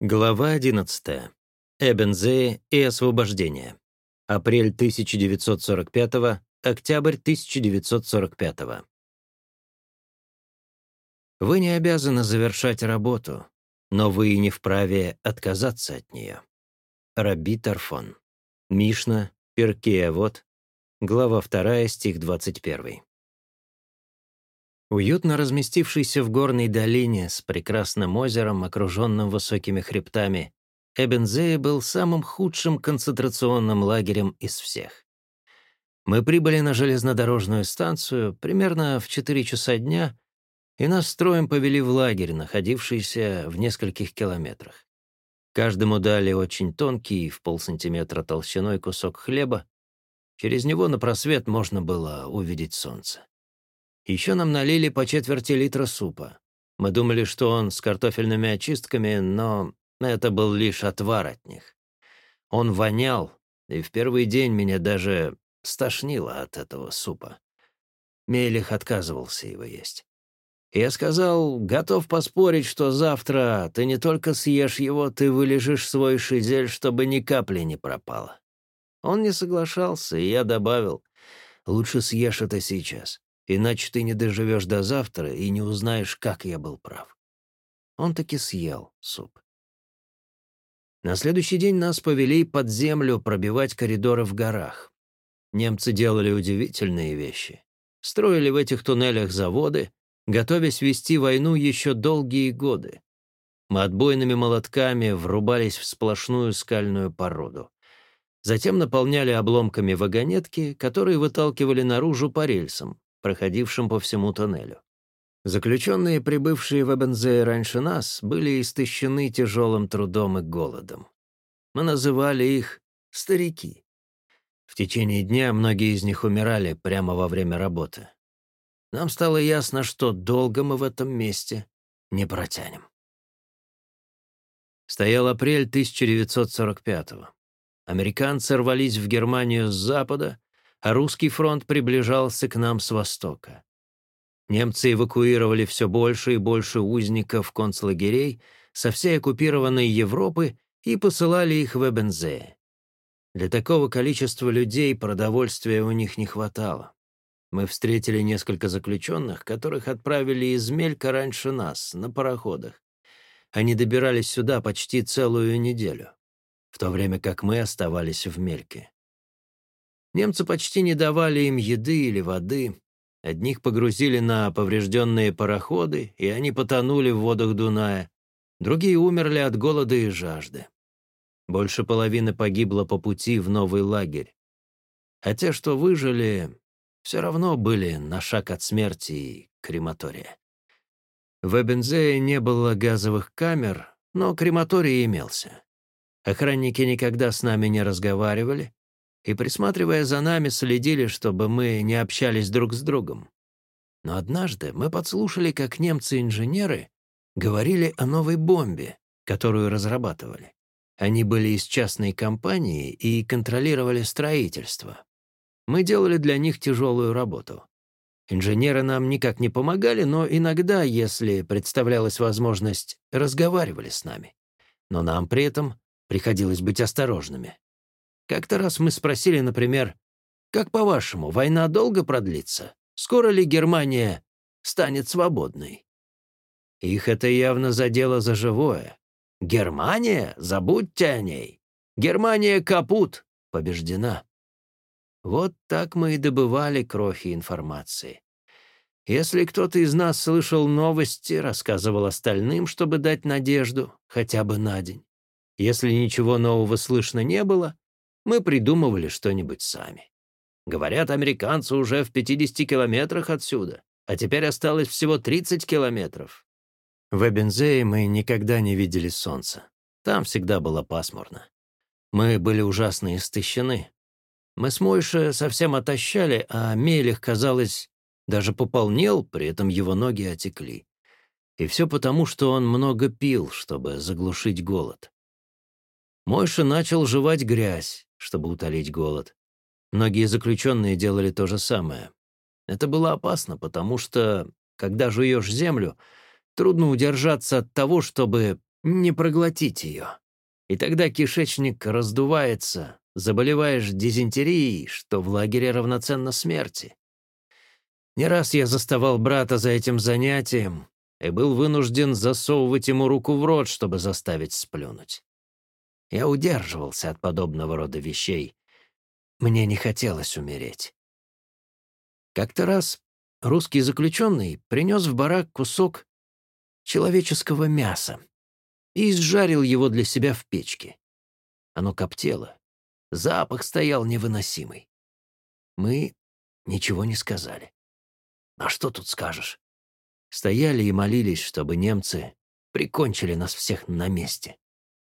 Глава 11. Эбензее и освобождение. Апрель 1945, октябрь 1945. Вы не обязаны завершать работу, но вы и не вправе отказаться от нее. Раби Тарфон. Мишна, Перкея вот, глава 2, стих 21. Уютно разместившийся в горной долине с прекрасным озером, окруженным высокими хребтами, Эбензея был самым худшим концентрационным лагерем из всех. Мы прибыли на железнодорожную станцию примерно в 4 часа дня, и нас строем повели в лагерь, находившийся в нескольких километрах. Каждому дали очень тонкий, в полсантиметра толщиной кусок хлеба. Через него на просвет можно было увидеть солнце. Еще нам налили по четверти литра супа. Мы думали, что он с картофельными очистками, но это был лишь отвар от них. Он вонял, и в первый день меня даже стошнило от этого супа. Мелих отказывался его есть. Я сказал, готов поспорить, что завтра ты не только съешь его, ты вылежишь свой шизель, чтобы ни капли не пропало. Он не соглашался, и я добавил, лучше съешь это сейчас. Иначе ты не доживешь до завтра и не узнаешь, как я был прав. Он таки съел суп. На следующий день нас повели под землю пробивать коридоры в горах. Немцы делали удивительные вещи. Строили в этих туннелях заводы, готовясь вести войну еще долгие годы. Мы отбойными молотками врубались в сплошную скальную породу. Затем наполняли обломками вагонетки, которые выталкивали наружу по рельсам, проходившим по всему тоннелю. Заключенные, прибывшие в Эбензее раньше нас, были истощены тяжелым трудом и голодом. Мы называли их «старики». В течение дня многие из них умирали прямо во время работы. Нам стало ясно, что долго мы в этом месте не протянем. Стоял апрель 1945-го. Американцы рвались в Германию с запада, русский фронт приближался к нам с востока. Немцы эвакуировали все больше и больше узников концлагерей со всей оккупированной Европы и посылали их в Эбензе. Для такого количества людей продовольствия у них не хватало. Мы встретили несколько заключенных, которых отправили из Мелька раньше нас, на пароходах. Они добирались сюда почти целую неделю, в то время как мы оставались в Мельке. Немцы почти не давали им еды или воды. Одних погрузили на поврежденные пароходы, и они потонули в водах Дуная. Другие умерли от голода и жажды. Больше половины погибло по пути в новый лагерь. А те, что выжили, все равно были на шаг от смерти и крематория. В Эбензее не было газовых камер, но крематорий имелся. Охранники никогда с нами не разговаривали, и, присматривая за нами, следили, чтобы мы не общались друг с другом. Но однажды мы подслушали, как немцы-инженеры говорили о новой бомбе, которую разрабатывали. Они были из частной компании и контролировали строительство. Мы делали для них тяжелую работу. Инженеры нам никак не помогали, но иногда, если представлялась возможность, разговаривали с нами. Но нам при этом приходилось быть осторожными. Как-то раз мы спросили, например, «Как по-вашему, война долго продлится? Скоро ли Германия станет свободной?» Их это явно задело за живое. «Германия? Забудьте о ней! Германия капут! Побеждена!» Вот так мы и добывали крохи информации. Если кто-то из нас слышал новости, рассказывал остальным, чтобы дать надежду хотя бы на день. Если ничего нового слышно не было, мы придумывали что-нибудь сами. Говорят, американцы уже в 50 километрах отсюда, а теперь осталось всего 30 километров. В Эбензее мы никогда не видели солнца. Там всегда было пасмурно. Мы были ужасно истощены. Мы с Мойше совсем отощали, а Мелих, казалось, даже пополнел, при этом его ноги отекли. И все потому, что он много пил, чтобы заглушить голод. Мойша начал жевать грязь, чтобы утолить голод. Многие заключенные делали то же самое. Это было опасно, потому что, когда жуешь землю, трудно удержаться от того, чтобы не проглотить ее. И тогда кишечник раздувается, заболеваешь дизентерией, что в лагере равноценно смерти. Не раз я заставал брата за этим занятием и был вынужден засовывать ему руку в рот, чтобы заставить сплюнуть. Я удерживался от подобного рода вещей. Мне не хотелось умереть. Как-то раз русский заключенный принес в барак кусок человеческого мяса и изжарил его для себя в печке. Оно коптело. Запах стоял невыносимый. Мы ничего не сказали. А что тут скажешь? Стояли и молились, чтобы немцы прикончили нас всех на месте.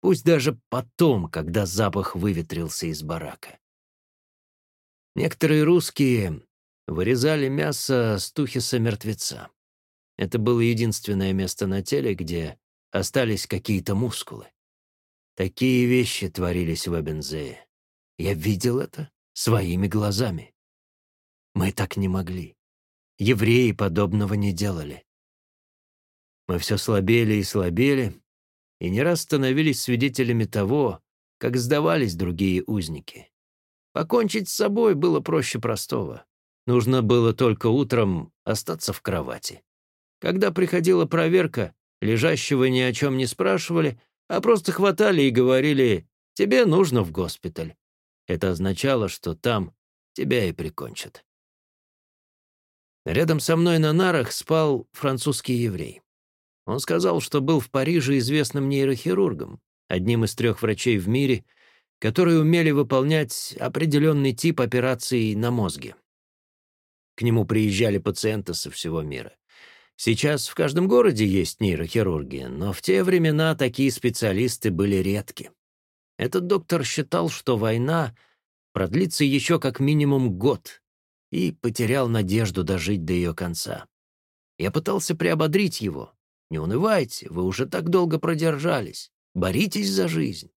Пусть даже потом, когда запах выветрился из барака. Некоторые русские вырезали мясо с тухиса мертвеца. Это было единственное место на теле, где остались какие-то мускулы. Такие вещи творились в Эбензее. Я видел это своими глазами. Мы так не могли. Евреи подобного не делали. Мы все слабели и слабели, и не раз становились свидетелями того, как сдавались другие узники. Покончить с собой было проще простого. Нужно было только утром остаться в кровати. Когда приходила проверка, лежащего ни о чем не спрашивали, а просто хватали и говорили «тебе нужно в госпиталь». Это означало, что там тебя и прикончат. Рядом со мной на нарах спал французский еврей. Он сказал, что был в Париже известным нейрохирургом, одним из трех врачей в мире, которые умели выполнять определенный тип операций на мозге. К нему приезжали пациенты со всего мира. Сейчас в каждом городе есть нейрохирурги, но в те времена такие специалисты были редки. Этот доктор считал, что война продлится еще как минимум год, и потерял надежду дожить до ее конца. Я пытался приободрить его. «Не унывайте, вы уже так долго продержались. Боритесь за жизнь».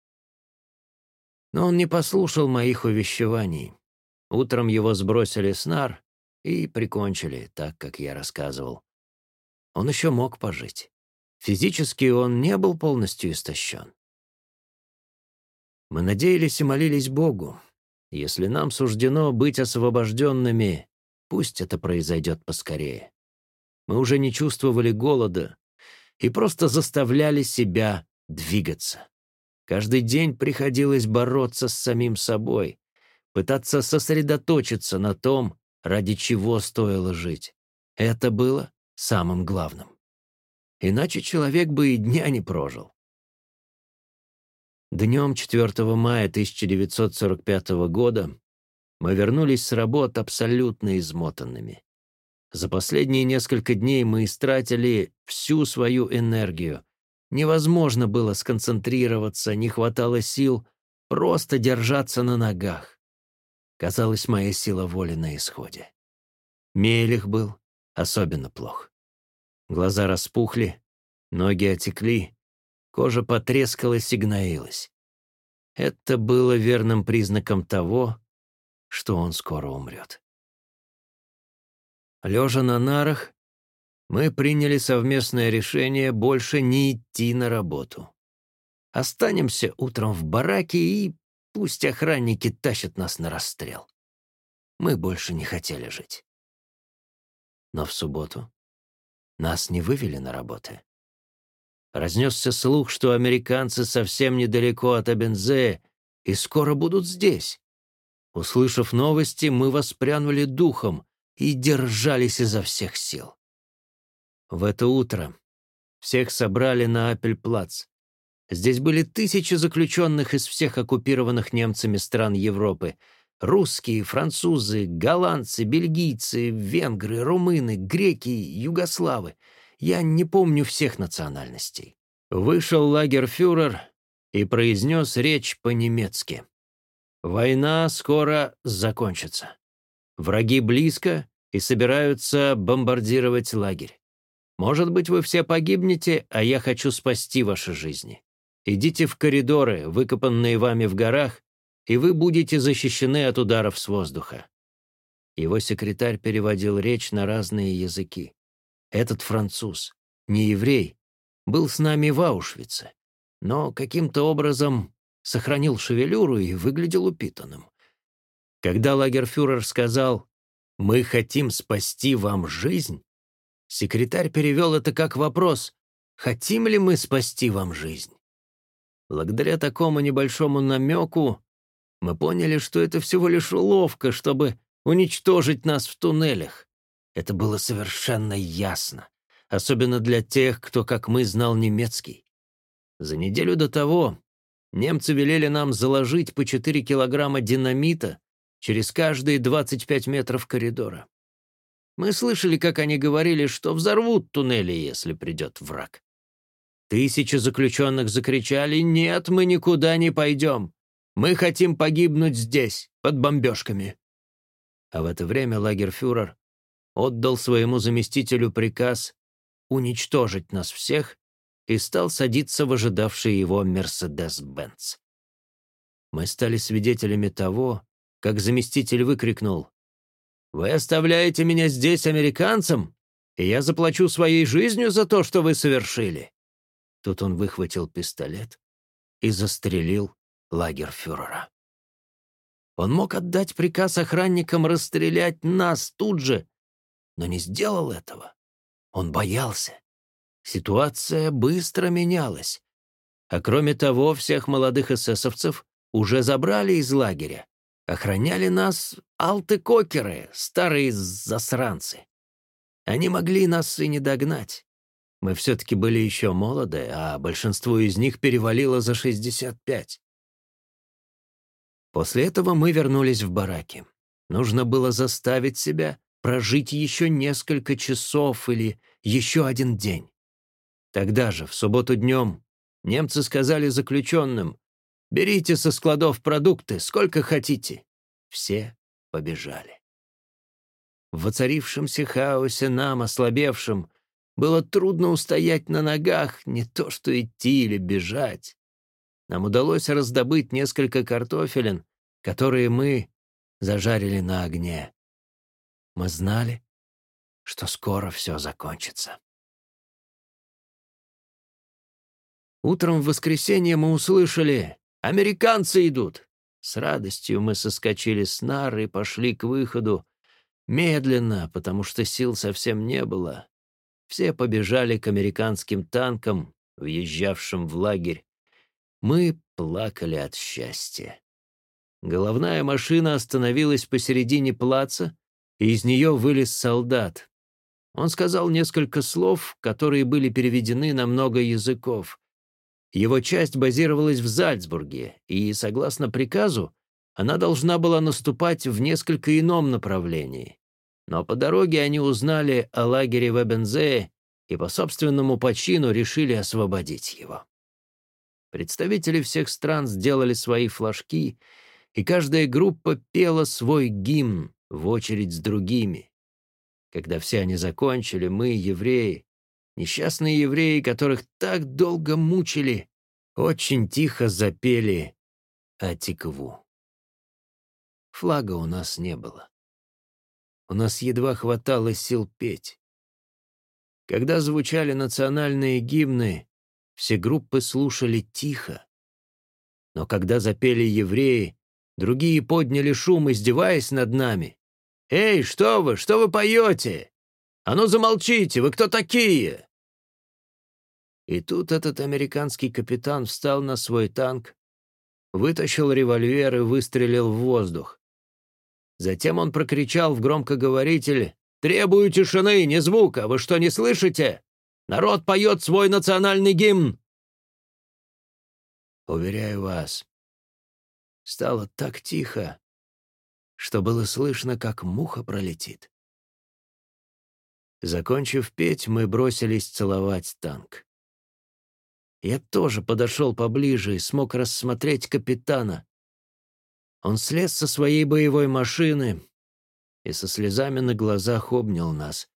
Но он не послушал моих увещеваний. Утром его сбросили с нар и прикончили, так, как я рассказывал. Он еще мог пожить. Физически он не был полностью истощен. Мы надеялись и молились Богу, если нам суждено быть освобожденными, пусть это произойдет поскорее. Мы уже не чувствовали голода и просто заставляли себя двигаться. Каждый день приходилось бороться с самим собой, пытаться сосредоточиться на том, ради чего стоило жить. Это было самым главным. Иначе человек бы и дня не прожил. Днем 4 мая 1945 года мы вернулись с работ абсолютно измотанными. За последние несколько дней мы истратили всю свою энергию. Невозможно было сконцентрироваться, не хватало сил просто держаться на ногах. Казалось, моя сила воли на исходе. Мелих был особенно плох. Глаза распухли, ноги отекли, Кожа потрескалась и гноилась. Это было верным признаком того, что он скоро умрет. Лежа на нарах, мы приняли совместное решение больше не идти на работу. Останемся утром в бараке и пусть охранники тащат нас на расстрел. Мы больше не хотели жить. Но в субботу нас не вывели на работы. Разнесся слух, что американцы совсем недалеко от Абензе и скоро будут здесь. Услышав новости, мы воспрянули духом и держались изо всех сил. В это утро всех собрали на Апельплац. Здесь были тысячи заключенных из всех оккупированных немцами стран Европы. Русские, французы, голландцы, бельгийцы, венгры, румыны, греки, югославы — я не помню всех национальностей. Вышел лагерфюрер и произнес речь по-немецки. «Война скоро закончится. Враги близко и собираются бомбардировать лагерь. Может быть, вы все погибнете, а я хочу спасти ваши жизни. Идите в коридоры, выкопанные вами в горах, и вы будете защищены от ударов с воздуха». Его секретарь переводил речь на разные языки. Этот француз, не еврей, был с нами в Аушвице, но каким-то образом сохранил шевелюру и выглядел упитанным. Когда лагерфюрер сказал «Мы хотим спасти вам жизнь», секретарь перевел это как вопрос «Хотим ли мы спасти вам жизнь?». Благодаря такому небольшому намеку мы поняли, что это всего лишь уловка, чтобы уничтожить нас в туннелях. Это было совершенно ясно, особенно для тех, кто, как мы, знал немецкий. За неделю до того немцы велели нам заложить по 4 килограмма динамита через каждые 25 метров коридора. Мы слышали, как они говорили, что взорвут туннели, если придет враг. Тысячи заключенных закричали «Нет, мы никуда не пойдем! Мы хотим погибнуть здесь, под бомбежками!» А в это время лагерфюрер отдал своему заместителю приказ уничтожить нас всех и стал садиться в ожидавший его Мерседес-Бенц. Мы стали свидетелями того, как заместитель выкрикнул «Вы оставляете меня здесь американцам, и я заплачу своей жизнью за то, что вы совершили!» Тут он выхватил пистолет и застрелил лагерфюрера. Он мог отдать приказ охранникам расстрелять нас тут же, но не сделал этого. Он боялся. Ситуация быстро менялась. А кроме того, всех молодых эсэсовцев уже забрали из лагеря. Охраняли нас алты-кокеры, старые засранцы. Они могли нас и не догнать. Мы все-таки были еще молоды, а большинство из них перевалило за 65. После этого мы вернулись в бараки. Нужно было заставить себя прожить еще несколько часов или еще один день. Тогда же, в субботу днем, немцы сказали заключенным, «Берите со складов продукты, сколько хотите». Все побежали. В воцарившемся хаосе нам, ослабевшим, было трудно устоять на ногах, не то что идти или бежать. Нам удалось раздобыть несколько картофелин, которые мы зажарили на огне. Мы знали, что скоро все закончится. Утром в воскресенье мы услышали «Американцы идут!» С радостью мы соскочили с нары и пошли к выходу. Медленно, потому что сил совсем не было. Все побежали к американским танкам, въезжавшим в лагерь. Мы плакали от счастья. Головная машина остановилась посередине плаца, и из нее вылез солдат. Он сказал несколько слов, которые были переведены на много языков. Его часть базировалась в Зальцбурге, и, согласно приказу, она должна была наступать в несколько ином направлении. Но по дороге они узнали о лагере в Эбензее и по собственному почину решили освободить его. Представители всех стран сделали свои флажки, и каждая группа пела свой гимн в очередь с другими. Когда все они закончили, мы, евреи, несчастные евреи, которых так долго мучили, очень тихо запели «Атикву». Флага у нас не было. У нас едва хватало сил петь. Когда звучали национальные гимны, все группы слушали тихо. Но когда запели евреи, другие подняли шум, издеваясь над нами. «Эй, что вы, что вы поете? А ну замолчите, вы кто такие?» И тут этот американский капитан встал на свой танк, вытащил револьвер и выстрелил в воздух. Затем он прокричал в громкоговоритель «Требую тишины, не звука! Вы что, не слышите? Народ поет свой национальный гимн!» Уверяю вас, стало так тихо, что было слышно, как муха пролетит. Закончив петь, мы бросились целовать танк. Я тоже подошел поближе и смог рассмотреть капитана. Он слез со своей боевой машины и со слезами на глазах обнял нас.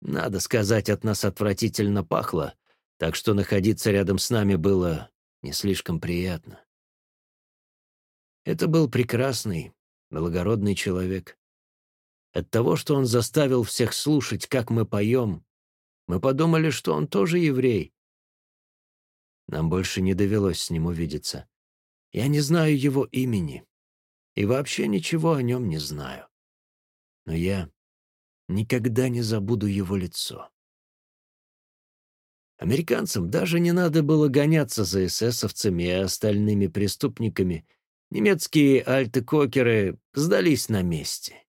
Надо сказать, от нас отвратительно пахло, так что находиться рядом с нами было не слишком приятно. Это был прекрасный, благородный человек. От того, что он заставил всех слушать, как мы поем, мы подумали, что он тоже еврей. Нам больше не довелось с ним увидеться. Я не знаю его имени и вообще ничего о нем не знаю. Но я никогда не забуду его лицо. Американцам даже не надо было гоняться за эсэсовцами и остальными преступниками. Немецкие альтекокеры сдались на месте.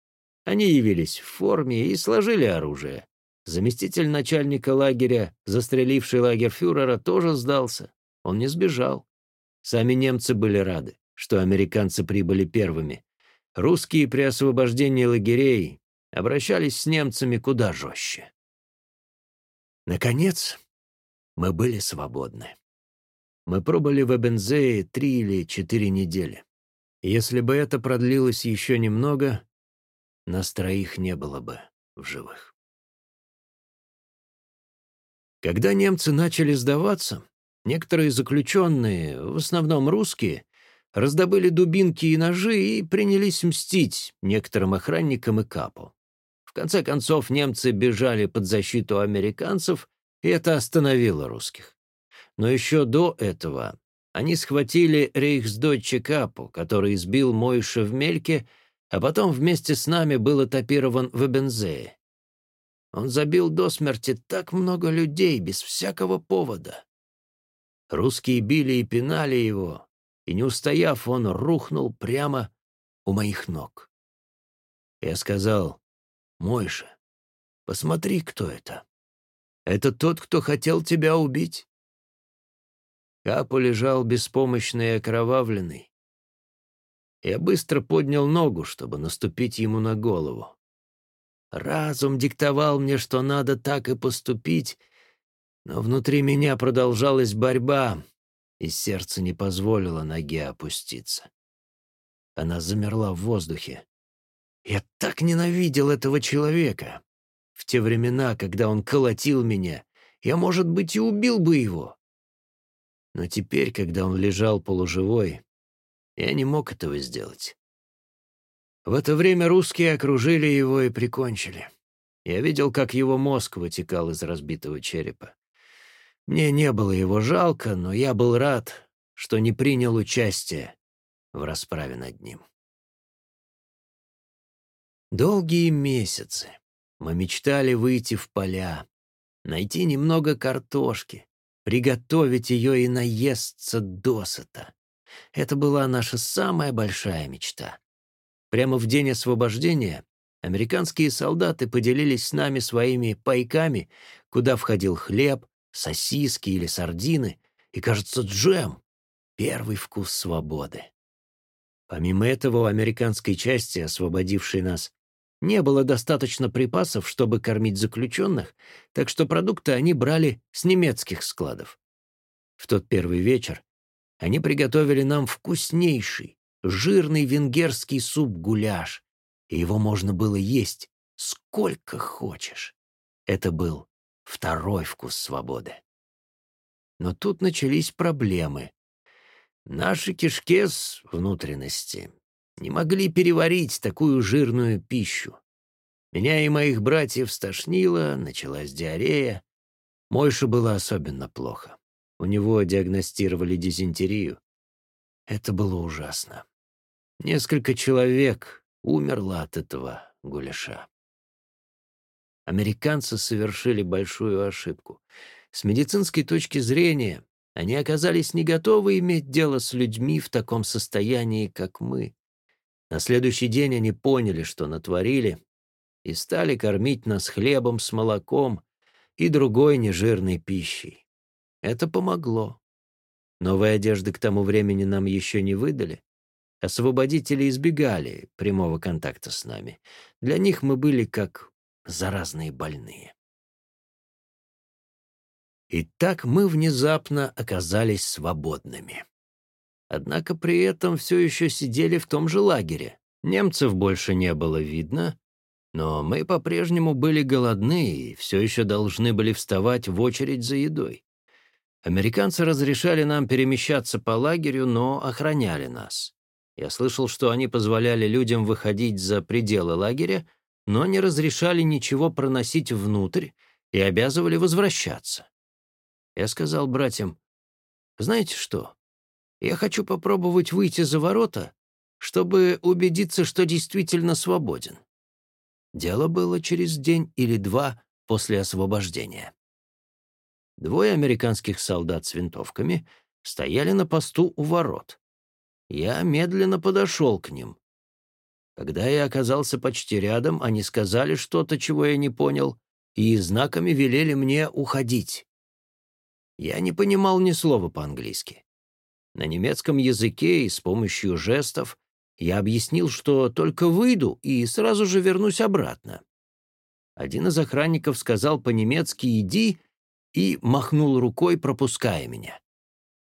Они явились в форме и сложили оружие. Заместитель начальника лагеря, застреливший лагерфюрера, тоже сдался. Он не сбежал. Сами немцы были рады, что американцы прибыли первыми. Русские при освобождении лагерей обращались с немцами куда жестче. Наконец, мы были свободны. Мы пробыли в Эбензее три или четыре недели. Если бы это продлилось еще немного, нас троих не было бы в живых. Когда немцы начали сдаваться, некоторые заключенные, в основном русские, раздобыли дубинки и ножи и принялись мстить некоторым охранникам и капу. В конце концов, немцы бежали под защиту американцев, и это остановило русских. Но еще до этого они схватили рейхсдойче Капу, который избил Мойша в Мельке, а потом вместе с нами был этапирован в Эбензее. Он забил до смерти так много людей без всякого повода. Русские били и пинали его, и, не устояв, он рухнул прямо у моих ног. Я сказал, «Мойша, посмотри, кто это». Это тот, кто хотел тебя убить?» Капу лежал беспомощный и окровавленный. Я быстро поднял ногу, чтобы наступить ему на голову. Разум диктовал мне, что надо так и поступить, но внутри меня продолжалась борьба, и сердце не позволило ноге опуститься. Она замерла в воздухе. Я так ненавидел этого человека. В те времена, когда он колотил меня, я, может быть, и убил бы его. Но теперь, когда он лежал полуживой, я не мог этого сделать. В это время русские окружили его и прикончили. Я видел, как его мозг вытекал из разбитого черепа. Мне не было его жалко, но я был рад, что не принял участие в расправе над ним. Долгие месяцы, мы мечтали выйти в поля, найти немного картошки, приготовить ее и наесться досыта. Это была наша самая большая мечта. Прямо в день освобождения американские солдаты поделились с нами своими пайками, куда входил хлеб, сосиски или сардины и, кажется, джем — первый вкус свободы. Помимо этого, у американской части, освободившей нас, не было достаточно припасов, чтобы кормить заключенных, так что продукты они брали с немецких складов. В тот первый вечер они приготовили нам вкуснейший, жирный венгерский суп-гуляш, и его можно было есть сколько хочешь. Это был второй вкус свободы. Но тут начались проблемы. Наши кишкес внутренности не могли переварить такую жирную пищу. Меня и моих братьев стошнило, началась диарея. Мойше было особенно плохо. У него диагностировали дизентерию. Это было ужасно. Несколько человек умерло от этого гуляша. Американцы совершили большую ошибку. С медицинской точки зрения они оказались не готовы иметь дело с людьми в таком состоянии, как мы. На следующий день они поняли, что натворили, и стали кормить нас хлебом с молоком и другой нежирной пищей. Это помогло. Новые одежды к тому времени нам еще не выдали. Освободители избегали прямого контакта с нами. Для них мы были как заразные больные. И так мы внезапно оказались свободными. Однако при этом все еще сидели в том же лагере. Немцев больше не было видно, но мы по-прежнему были голодны и все еще должны были вставать в очередь за едой. Американцы разрешали нам перемещаться по лагерю, но охраняли нас. Я слышал, что они позволяли людям выходить за пределы лагеря, но не разрешали ничего проносить внутрь и обязывали возвращаться. Я сказал братьям, Знаете что? Я хочу попробовать выйти за ворота, чтобы убедиться, что действительно свободен. Дело было через день или два после освобождения. Двое американских солдат с винтовками стояли на посту у ворот. Я медленно подошел к ним. Когда я оказался почти рядом, они сказали что-то, чего я не понял, и знаками велели мне уходить. Я не понимал ни слова по-английски. На немецком языке и с помощью жестов я объяснил, что только выйду и сразу же вернусь обратно. Один из охранников сказал по-немецки «иди» и махнул рукой, пропуская меня.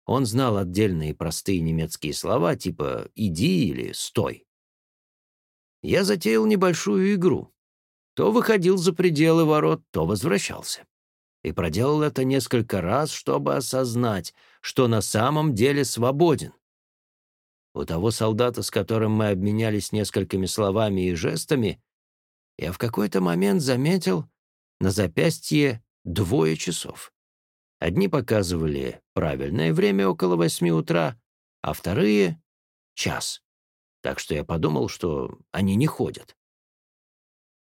Он знал отдельные простые немецкие слова типа «иди» или «стой». Я затеял небольшую игру. То выходил за пределы ворот, то возвращался. И проделал это несколько раз, чтобы осознать, что на самом деле свободен. У того солдата, с которым мы обменялись несколькими словами и жестами, я в какой-то момент заметил на запястье двое часов. Одни показывали правильное время около восьми утра, а вторые — час. Так что я подумал, что они не ходят.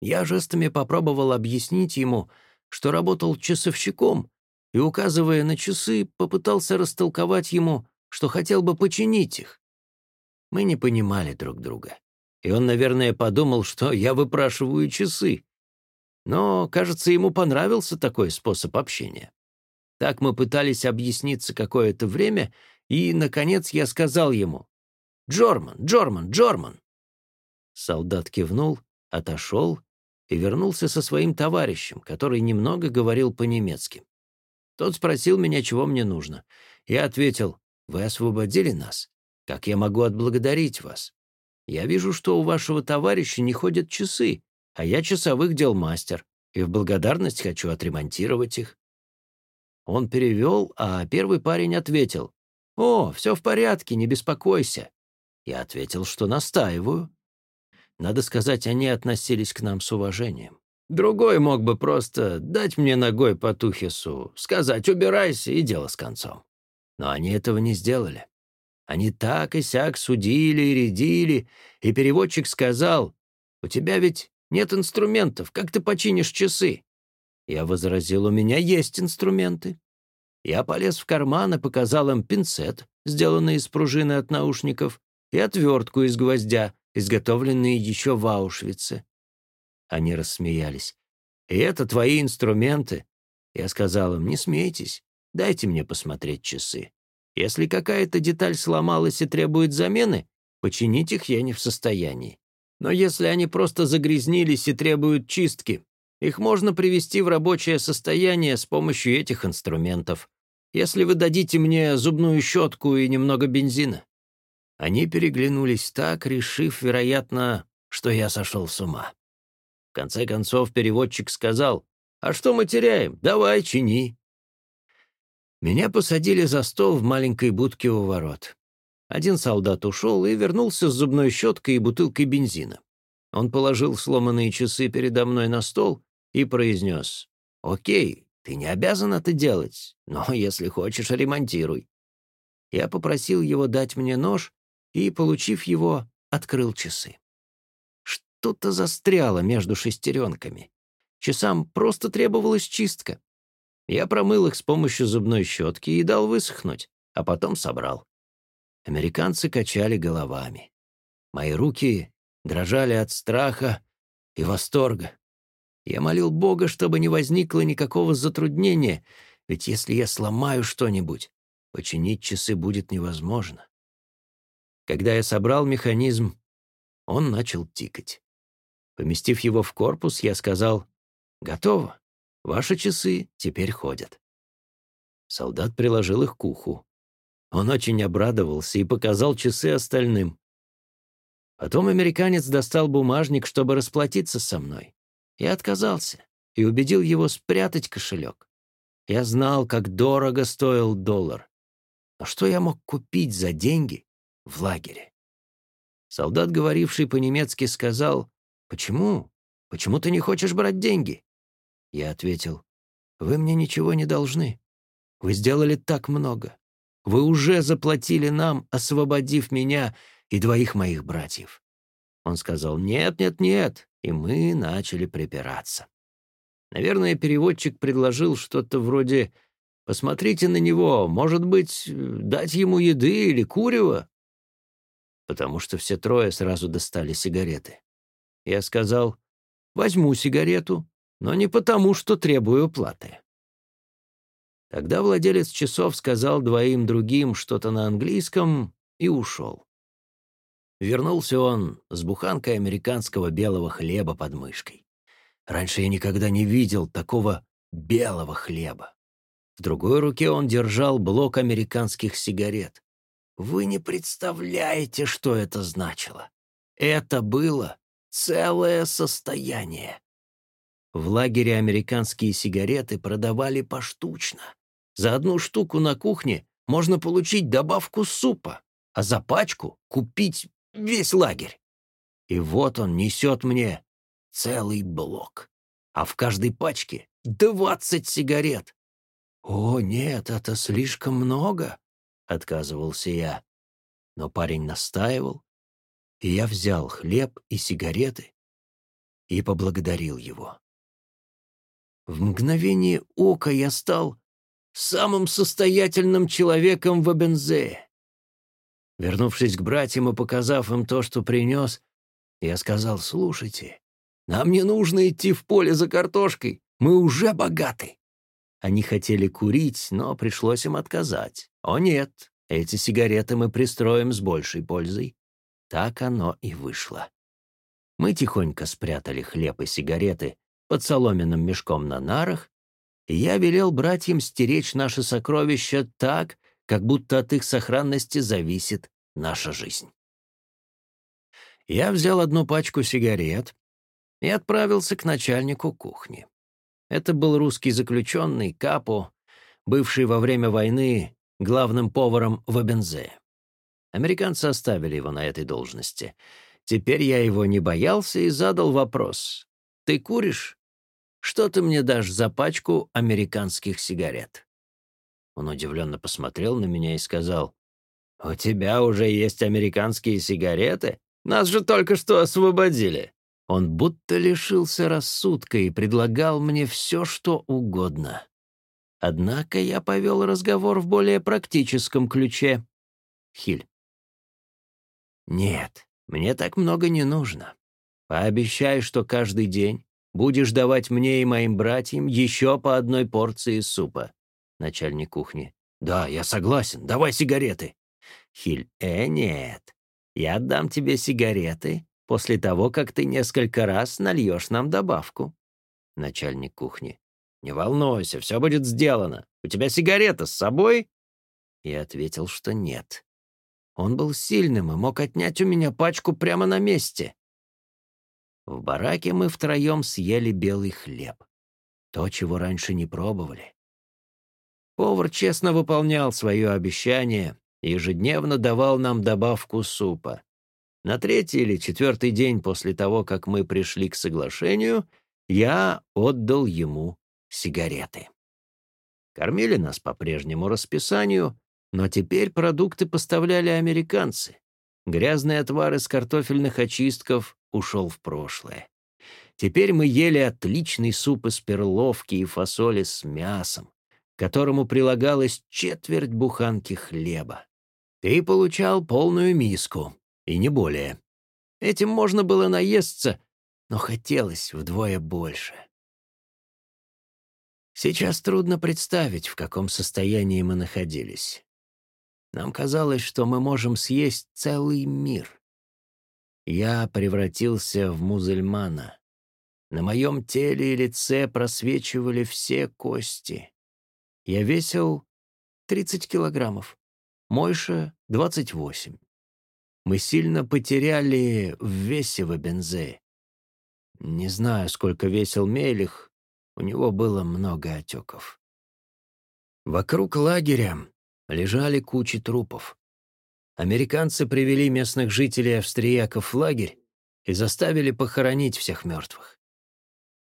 Я жестами попробовал объяснить ему, что работал часовщиком, и, указывая на часы, попытался растолковать ему, что хотел бы починить их. Мы не понимали друг друга. И он, наверное, подумал, что я выпрашиваю часы. Но, кажется, ему понравился такой способ общения. Так мы пытались объясниться какое-то время, и, наконец, я сказал ему «Джорман, Джорман, Джорман!» Солдат кивнул, отошел и вернулся со своим товарищем, который немного говорил по-немецки. Тот спросил меня, чего мне нужно. Я ответил, «Вы освободили нас? Как я могу отблагодарить вас? Я вижу, что у вашего товарища не ходят часы, а я часовых дел мастер, и в благодарность хочу отремонтировать их». Он перевел, а первый парень ответил, «О, все в порядке, не беспокойся». Я ответил, что настаиваю. Надо сказать, они относились к нам с уважением. Другой мог бы просто дать мне ногой по тухису, сказать «убирайся» и дело с концом. Но они этого не сделали. Они так и сяк судили и рядили, и переводчик сказал, «У тебя ведь нет инструментов, как ты починишь часы?» Я возразил, «У меня есть инструменты». Я полез в карман и показал им пинцет, сделанный из пружины от наушников, и отвертку из гвоздя, изготовленные еще в Аушвице. Они рассмеялись. «И это твои инструменты?» Я сказал им, «Не смейтесь, дайте мне посмотреть часы». Если какая-то деталь сломалась и требует замены, починить их я не в состоянии. Но если они просто загрязнились и требуют чистки, их можно привести в рабочее состояние с помощью этих инструментов, если вы дадите мне зубную щетку и немного бензина». Они переглянулись так, решив, вероятно, что я сошел с ума. В конце концов переводчик сказал, «А что мы теряем? Давай, чини». Меня посадили за стол в маленькой будке у ворот. Один солдат ушел и вернулся с зубной щеткой и бутылкой бензина. Он положил сломанные часы передо мной на стол и произнес, «Окей, ты не обязан это делать, но если хочешь, ремонтируй». Я попросил его дать мне нож и, получив его, открыл часы. Что-то застряло между шестеренками. Часам просто требовалась чистка. Я промыл их с помощью зубной щетки и дал высохнуть, а потом собрал. Американцы качали головами. Мои руки дрожали от страха и восторга. Я молил Бога, чтобы не возникло никакого затруднения, ведь если я сломаю что-нибудь, починить часы будет невозможно. Когда я собрал механизм, он начал тикать. Поместив его в корпус, я сказал «Готово». Ваши часы теперь ходят». Солдат приложил их к уху. Он очень обрадовался и показал часы остальным. Потом американец достал бумажник, чтобы расплатиться со мной. Я отказался и убедил его спрятать кошелек. Я знал, как дорого стоил доллар. Но что я мог купить за деньги в лагере? Солдат, говоривший по-немецки, сказал, «Почему? Почему ты не хочешь брать деньги?» Я ответил, «Вы мне ничего не должны. Вы сделали так много. Вы уже заплатили нам, освободив меня и двоих моих братьев». Он сказал «Нет, нет, нет», и мы начали припираться. Наверное, переводчик предложил что-то вроде «Посмотрите на него, может быть, дать ему еды или курева?» Потому что все трое сразу достали сигареты. Я сказал «Возьму сигарету, но не потому, что требую платы». Тогда владелец часов сказал двоим другим что-то на английском и ушел. Вернулся он с буханкой американского белого хлеба под мышкой. Раньше я никогда не видел такого белого хлеба. В другой руке он держал блок американских сигарет. Вы не представляете, что это значило. Это было целое состояние. В лагере американские сигареты продавали поштучно. За одну штуку на кухне можно получить добавку супа, а за пачку купить весь лагерь. И вот он несет мне целый блок, а в каждой пачке двадцать сигарет. «О, нет, это слишком много», — отказывался я. Но парень настаивал, и я взял хлеб и сигареты и поблагодарил его. В мгновение ока я стал самым состоятельным человеком в Эбензее. Вернувшись к братьям и показав им то, что принес, я сказал, «Слушайте, нам не нужно идти в поле за картошкой, мы уже богаты». Они хотели курить, но пришлось им отказать. «О нет, эти сигареты мы пристроим с большей пользой». Так оно и вышло. Мы тихонько спрятали хлеб и сигареты под соломенным мешком на нарах, я велел братьям стеречь наши сокровища так, как будто от их сохранности зависит наша жизнь. Я взял одну пачку сигарет и отправился к начальнику кухни. Это был русский заключенный Капо, бывший во время войны главным поваром в Абензе. Американцы оставили его на этой должности. Теперь я его не боялся и задал вопрос. «Ты куришь? Что ты мне дашь за пачку американских сигарет?» Он удивленно посмотрел на меня и сказал, «У тебя уже есть американские сигареты? Нас же только что освободили!» Он будто лишился рассудка и предлагал мне все, что угодно. Однако я повел разговор в более практическом ключе. Хиль. «Нет, мне так много не нужно. Пообещай, что каждый день будешь давать мне и моим братьям еще по одной порции супа». Начальник кухни. «Да, я согласен. Давай сигареты». Хиль. «Э, нет. Я отдам тебе сигареты после того, как ты несколько раз нальешь нам добавку». Начальник кухни. «Не волнуйся, все будет сделано. У тебя сигарета с собой?» Я ответил, что нет. Он был сильным и мог отнять у меня пачку прямо на месте. В бараке мы втроем съели белый хлеб. То, чего раньше не пробовали. Повар честно выполнял свое обещание и ежедневно давал нам добавку супа. На третий или четвертый день после того, как мы пришли к соглашению, я отдал ему сигареты. Кормили нас по прежнему расписанию, но теперь продукты поставляли американцы. Грязный отвар из картофельных очистков ушел в прошлое. Теперь мы ели отличный суп из перловки и фасоли с мясом, к которому прилагалась четверть буханки хлеба. Ты получал полную миску, и не более. Этим можно было наесться, но хотелось вдвое больше. Сейчас трудно представить, в каком состоянии мы находились. Нам казалось, что мы можем съесть целый мир. Я превратился в мусульмана. На моем теле и лице просвечивали все кости. Я весил 30 килограммов, Мойша — 28. Мы сильно потеряли в весе в бензе. Не знаю, сколько весил Мелих, у него было много отеков. Вокруг лагеря лежали кучи трупов. Американцы привели местных жителей австрияков в лагерь и заставили похоронить всех мертвых.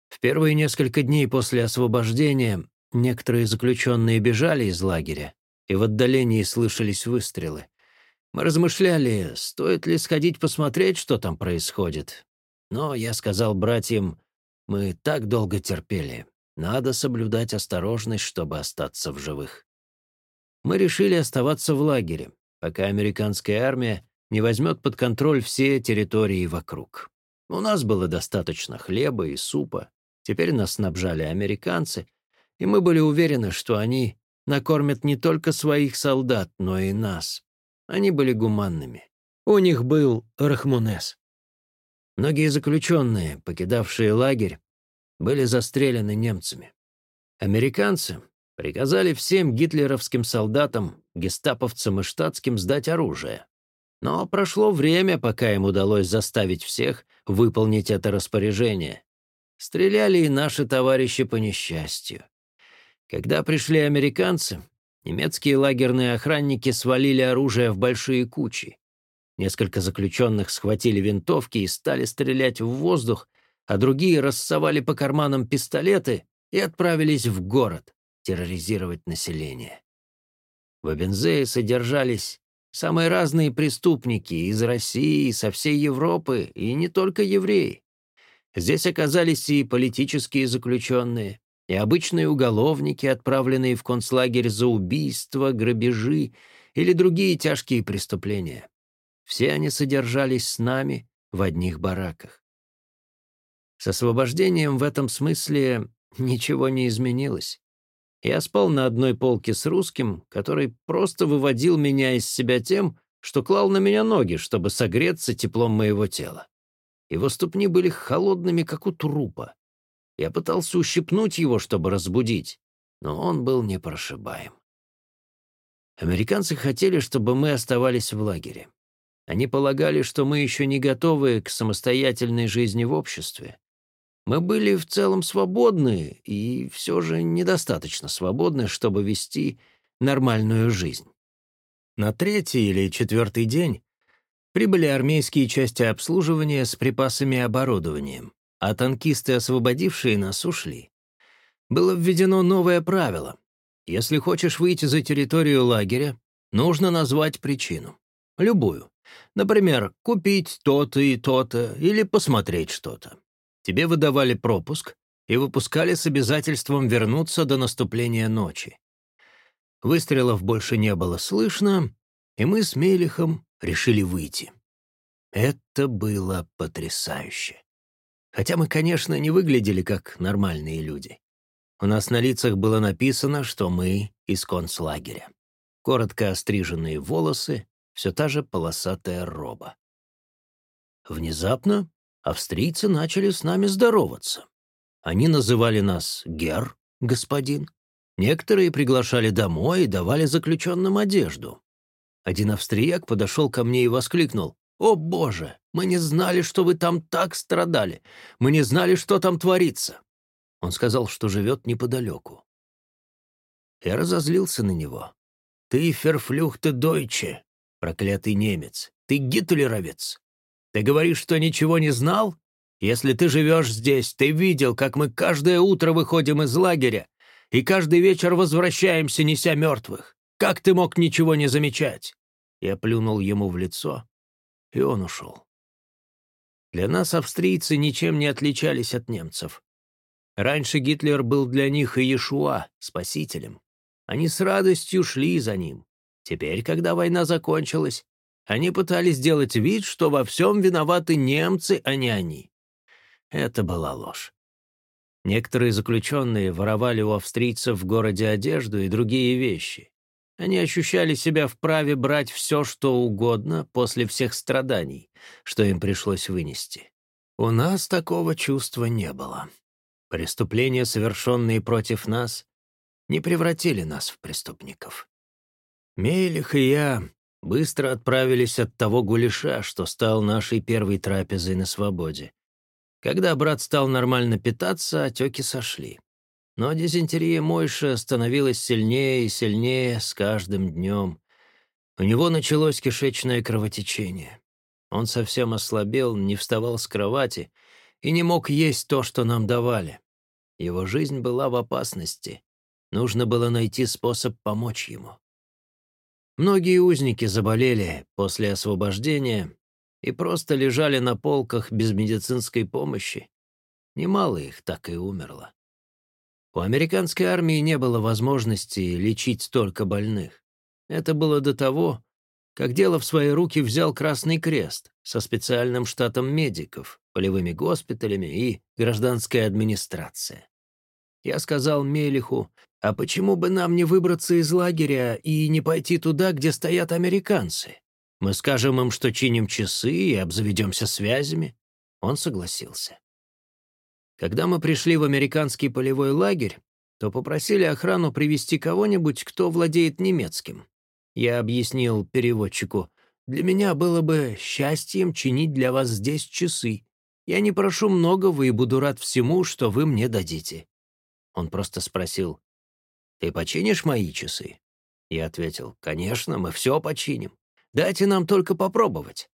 В первые несколько дней после освобождения некоторые заключенные бежали из лагеря, и в отдалении слышались выстрелы. Мы размышляли, стоит ли сходить посмотреть, что там происходит. Но я сказал братьям, мы так долго терпели, надо соблюдать осторожность, чтобы остаться в живых. Мы решили оставаться в лагере, пока американская армия не возьмет под контроль все территории вокруг. У нас было достаточно хлеба и супа, теперь нас снабжали американцы, и мы были уверены, что они накормят не только своих солдат, но и нас. Они были гуманными. У них был Рахмунес. Многие заключенные, покидавшие лагерь, были застрелены немцами. Американцы приказали всем гитлеровским солдатам, гестаповцам и штатским сдать оружие. Но прошло время, пока им удалось заставить всех выполнить это распоряжение. Стреляли и наши товарищи по несчастью. Когда пришли американцы, немецкие лагерные охранники свалили оружие в большие кучи. Несколько заключенных схватили винтовки и стали стрелять в воздух, а другие рассовали по карманам пистолеты и отправились в город терроризировать население. В Абензее содержались самые разные преступники из России, со всей Европы, и не только евреи. Здесь оказались и политические заключенные, и обычные уголовники, отправленные в концлагерь за убийство, грабежи или другие тяжкие преступления. Все они содержались с нами в одних бараках. С освобождением в этом смысле ничего не изменилось. Я спал на одной полке с русским, который просто выводил меня из себя тем, что клал на меня ноги, чтобы согреться теплом моего тела. Его ступни были холодными, как у трупа. Я пытался ущипнуть его, чтобы разбудить, но он был непрошибаем. Американцы хотели, чтобы мы оставались в лагере. Они полагали, что мы еще не готовы к самостоятельной жизни в обществе. Мы были в целом свободны и все же недостаточно свободны, чтобы вести нормальную жизнь. На третий или четвертый день прибыли армейские части обслуживания с припасами и оборудованием а танкисты, освободившие нас, ушли. Было введено новое правило. Если хочешь выйти за территорию лагеря, нужно назвать причину. Любую. Например, купить то-то и то-то или посмотреть что-то. Тебе выдавали пропуск и выпускали с обязательством вернуться до наступления ночи. Выстрелов больше не было слышно, и мы с Мелихом решили выйти. Это было потрясающе. Хотя мы, конечно, не выглядели как нормальные люди. У нас на лицах было написано, что мы из концлагеря. Коротко остриженные волосы, все та же полосатая роба. Внезапно австрийцы начали с нами здороваться. Они называли нас «гер», господин. Некоторые приглашали домой и давали заключенным одежду. Один австрияк подошел ко мне и воскликнул. «О, Боже! Мы не знали, что вы там так страдали. Мы не знали, что там творится». Он сказал, что живет неподалеку. Я разозлился на него. «Ты ферфлюхте дойче, проклятый немец. Ты гитлеровец. Ты говоришь, что ничего не знал? Если ты живешь здесь, ты видел, как мы каждое утро выходим из лагеря и каждый вечер возвращаемся, неся мертвых. Как ты мог ничего не замечать?» Я плюнул ему в лицо и он ушел. Для нас австрийцы ничем не отличались от немцев. Раньше Гитлер был для них и Иешуа, спасителем. Они с радостью шли за ним. Теперь, когда война закончилась, они пытались сделать вид, что во всем виноваты немцы, а не они. Это была ложь. Некоторые заключенные воровали у австрийцев в городе одежду и другие вещи. Они ощущали себя вправе брать все, что угодно после всех страданий, что им пришлось вынести. У нас такого чувства не было. Преступления, совершенные против нас, не превратили нас в преступников. Мелих и я быстро отправились от того гуляша, что стал нашей первой трапезой на свободе. Когда брат стал нормально питаться, отеки сошли. Но дизентерия Мойша становилась сильнее и сильнее с каждым днем. У него началось кишечное кровотечение. Он совсем ослабел, не вставал с кровати и не мог есть то, что нам давали. Его жизнь была в опасности. Нужно было найти способ помочь ему. Многие узники заболели после освобождения и просто лежали на полках без медицинской помощи. Немало их так и умерло. У американской армии не было возможности лечить столько больных. Это было до того, как дело в свои руки взял Красный Крест со специальным штатом медиков, полевыми госпиталями и гражданской администрацией. Я сказал Мелиху, а почему бы нам не выбраться из лагеря и не пойти туда, где стоят американцы? Мы скажем им, что чиним часы и обзаведемся связями. Он согласился. Когда мы пришли в американский полевой лагерь, то попросили охрану привести кого-нибудь, кто владеет немецким. Я объяснил переводчику, для меня было бы счастьем чинить для вас здесь часы. Я не прошу многого и буду рад всему, что вы мне дадите. Он просто спросил, «Ты починишь мои часы?» Я ответил, «Конечно, мы все починим. Дайте нам только попробовать».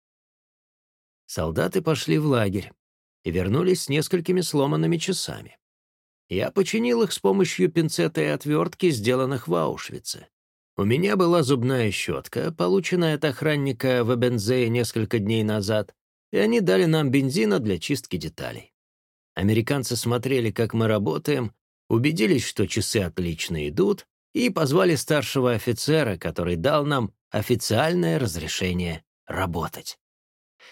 Солдаты пошли в лагерь и вернулись с несколькими сломанными часами. Я починил их с помощью пинцета и отвертки, сделанных в Аушвице. У меня была зубная щетка, полученная от охранника в Эбензее несколько дней назад, и они дали нам бензина для чистки деталей. Американцы смотрели, как мы работаем, убедились, что часы отлично идут, и позвали старшего офицера, который дал нам официальное разрешение работать.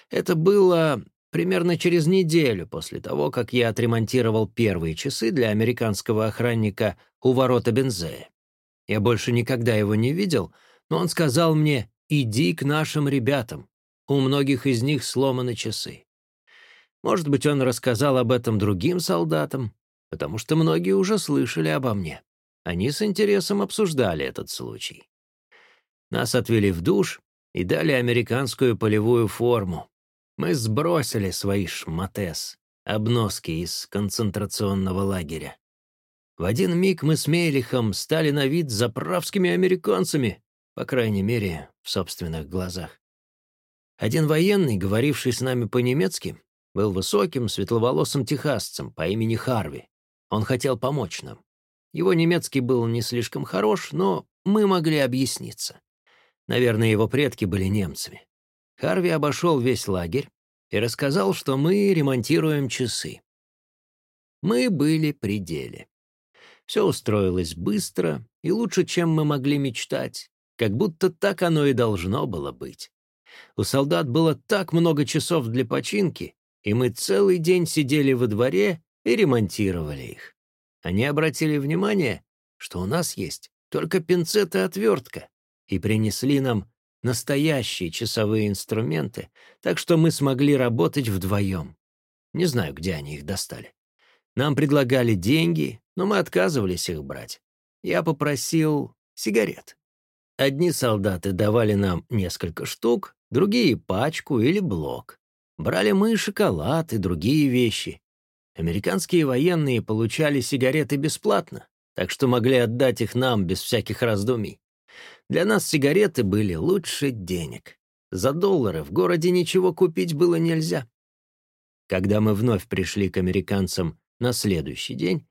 Это было примерно через неделю после того, как я отремонтировал первые часы для американского охранника у ворота Бензея. Я больше никогда его не видел, но он сказал мне «иди к нашим ребятам». У многих из них сломаны часы. Может быть, он рассказал об этом другим солдатам, потому что многие уже слышали обо мне. Они с интересом обсуждали этот случай. Нас отвели в душ и дали американскую полевую форму. Мы сбросили свои шматес, обноски из концентрационного лагеря. В один миг мы с Мелихом стали на вид заправскими американцами, по крайней мере, в собственных глазах. Один военный, говоривший с нами по-немецки, был высоким, светловолосым техасцем по имени Харви. Он хотел помочь нам. Его немецкий был не слишком хорош, но мы могли объясниться. Наверное, его предки были немцами. Харви обошел весь лагерь и рассказал, что мы ремонтируем часы. Мы были при деле. Все устроилось быстро и лучше, чем мы могли мечтать, как будто так оно и должно было быть. У солдат было так много часов для починки, и мы целый день сидели во дворе и ремонтировали их. Они обратили внимание, что у нас есть только пинцет и отвертка, и принесли нам настоящие часовые инструменты, так что мы смогли работать вдвоем. Не знаю, где они их достали. Нам предлагали деньги, но мы отказывались их брать. Я попросил сигарет. Одни солдаты давали нам несколько штук, другие — пачку или блок. Брали мы шоколад и другие вещи. Американские военные получали сигареты бесплатно, так что могли отдать их нам без всяких раздумий. Для нас сигареты были лучше денег. За доллары в городе ничего купить было нельзя. Когда мы вновь пришли к американцам на следующий день,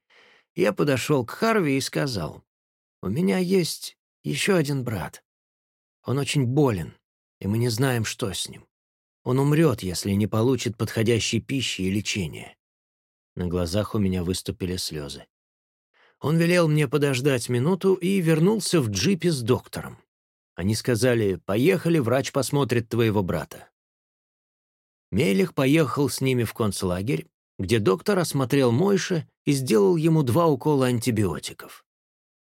я подошел к Харви и сказал, «У меня есть еще один брат. Он очень болен, и мы не знаем, что с ним. Он умрет, если не получит подходящей пищи и лечения. На глазах у меня выступили слезы. Он велел мне подождать минуту и вернулся в джипе с доктором. Они сказали, «Поехали, врач посмотрит твоего брата». Мелих поехал с ними в концлагерь, где доктор осмотрел Мойша и сделал ему два укола антибиотиков.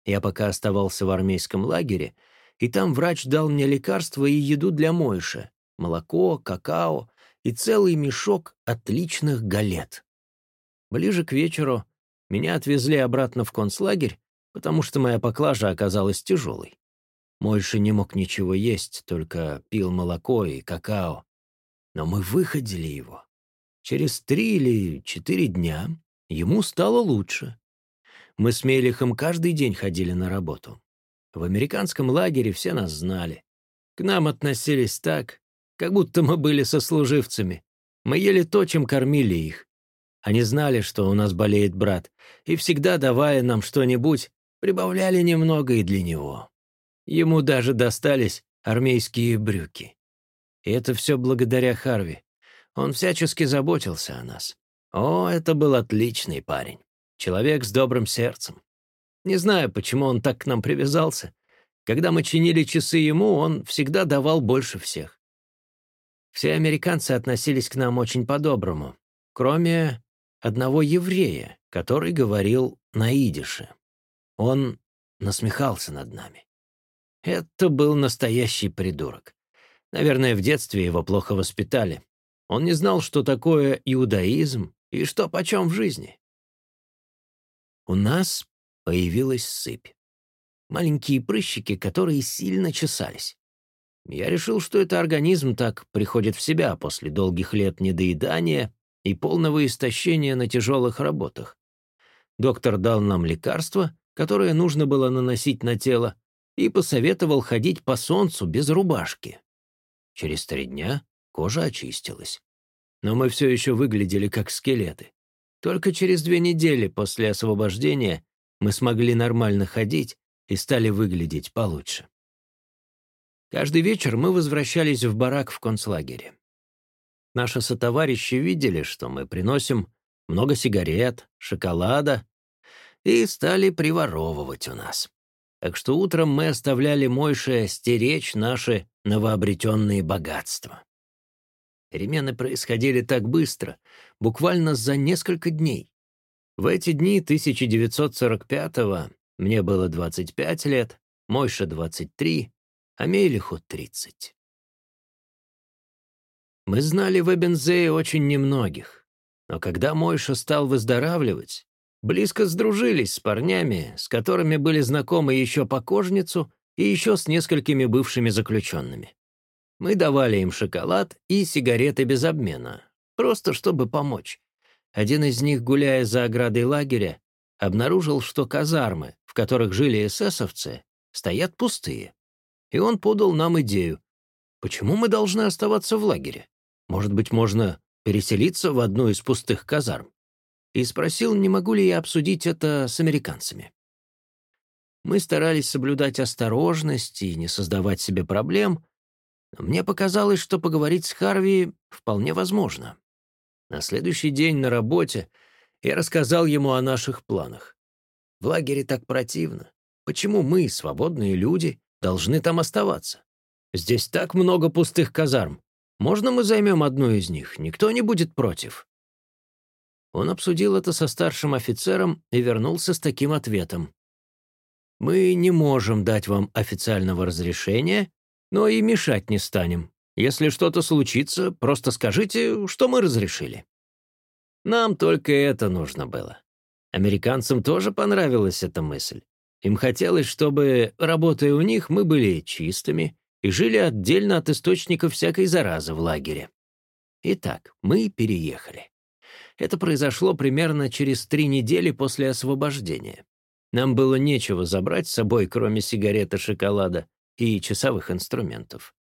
Я пока оставался в армейском лагере, и там врач дал мне лекарства и еду для Мойша, молоко, какао и целый мешок отличных галет. Ближе к вечеру меня отвезли обратно в концлагерь, потому что моя поклажа оказалась тяжелой. Мойша не мог ничего есть, только пил молоко и какао. Но мы выходили его. Через три или четыре дня ему стало лучше. Мы с Мелихом каждый день ходили на работу. В американском лагере все нас знали. К нам относились так, как будто мы были сослуживцами. Мы ели то, чем кормили их. Они знали, что у нас болеет брат, и всегда, давая нам что-нибудь, прибавляли немного и для него. Ему даже достались армейские брюки. И это все благодаря Харви. Он всячески заботился о нас. О, это был отличный парень. Человек с добрым сердцем. Не знаю, почему он так к нам привязался. Когда мы чинили часы ему, он всегда давал больше всех. Все американцы относились к нам очень по-доброму, кроме одного еврея, который говорил на идише. Он насмехался над нами. Это был настоящий придурок. Наверное, в детстве его плохо воспитали. Он не знал, что такое иудаизм и что почем в жизни. У нас появилась сыпь. Маленькие прыщики, которые сильно чесались. Я решил, что это организм так приходит в себя после долгих лет недоедания и полного истощения на тяжелых работах. Доктор дал нам лекарство, которое нужно было наносить на тело, и посоветовал ходить по солнцу без рубашки. Через три дня кожа очистилась. Но мы все еще выглядели как скелеты. Только через две недели после освобождения мы смогли нормально ходить и стали выглядеть получше. Каждый вечер мы возвращались в барак в концлагере. Наши сотоварищи видели, что мы приносим много сигарет, шоколада и стали приворовывать у нас. Так что утром мы оставляли Мойше стеречь наши новообретенные богатства. Перемены происходили так быстро, буквально за несколько дней. В эти дни 1945-го мне было 25 лет, Мойше — 23, а Мейлиху — 30. Мы знали в Эбензее очень немногих, но когда Мойша стал выздоравливать, близко сдружились с парнями, с которыми были знакомы еще по кожницу и еще с несколькими бывшими заключенными. Мы давали им шоколад и сигареты без обмена, просто чтобы помочь. Один из них, гуляя за оградой лагеря, обнаружил, что казармы, в которых жили эсэсовцы, стоят пустые. И он подал нам идею. Почему мы должны оставаться в лагере? Может быть, можно переселиться в одну из пустых казарм? и спросил, не могу ли я обсудить это с американцами. Мы старались соблюдать осторожность и не создавать себе проблем, но мне показалось, что поговорить с Харви вполне возможно. На следующий день на работе я рассказал ему о наших планах. В лагере так противно. Почему мы, свободные люди, должны там оставаться? Здесь так много пустых казарм. Можно мы займем одну из них? Никто не будет против. Он обсудил это со старшим офицером и вернулся с таким ответом. «Мы не можем дать вам официального разрешения, но и мешать не станем. Если что-то случится, просто скажите, что мы разрешили». Нам только это нужно было. Американцам тоже понравилась эта мысль. Им хотелось, чтобы, работая у них, мы были чистыми и жили отдельно от источников всякой заразы в лагере. Итак, мы переехали. Это произошло примерно через три недели после освобождения. Нам было нечего забрать с собой, кроме сигарет и шоколада и часовых инструментов.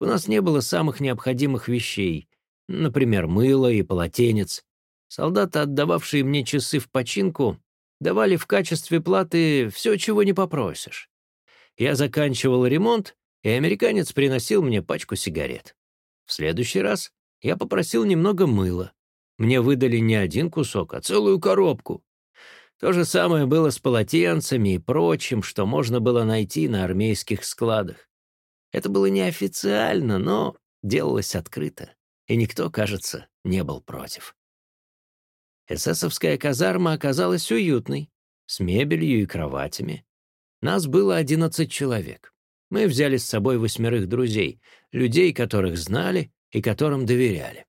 У нас не было самых необходимых вещей, например, мыла и полотенец. Солдаты, отдававшие мне часы в починку, давали в качестве платы все, чего не попросишь. Я заканчивал ремонт, и американец приносил мне пачку сигарет. В следующий раз я попросил немного мыла. Мне выдали не один кусок, а целую коробку. То же самое было с полотенцами и прочим, что можно было найти на армейских складах. Это было неофициально, но делалось открыто, и никто, кажется, не был против. Эсэсовская казарма оказалась уютной, с мебелью и кроватями. Нас было одиннадцать человек. Мы взяли с собой восьмерых друзей, людей, которых знали и которым доверяли.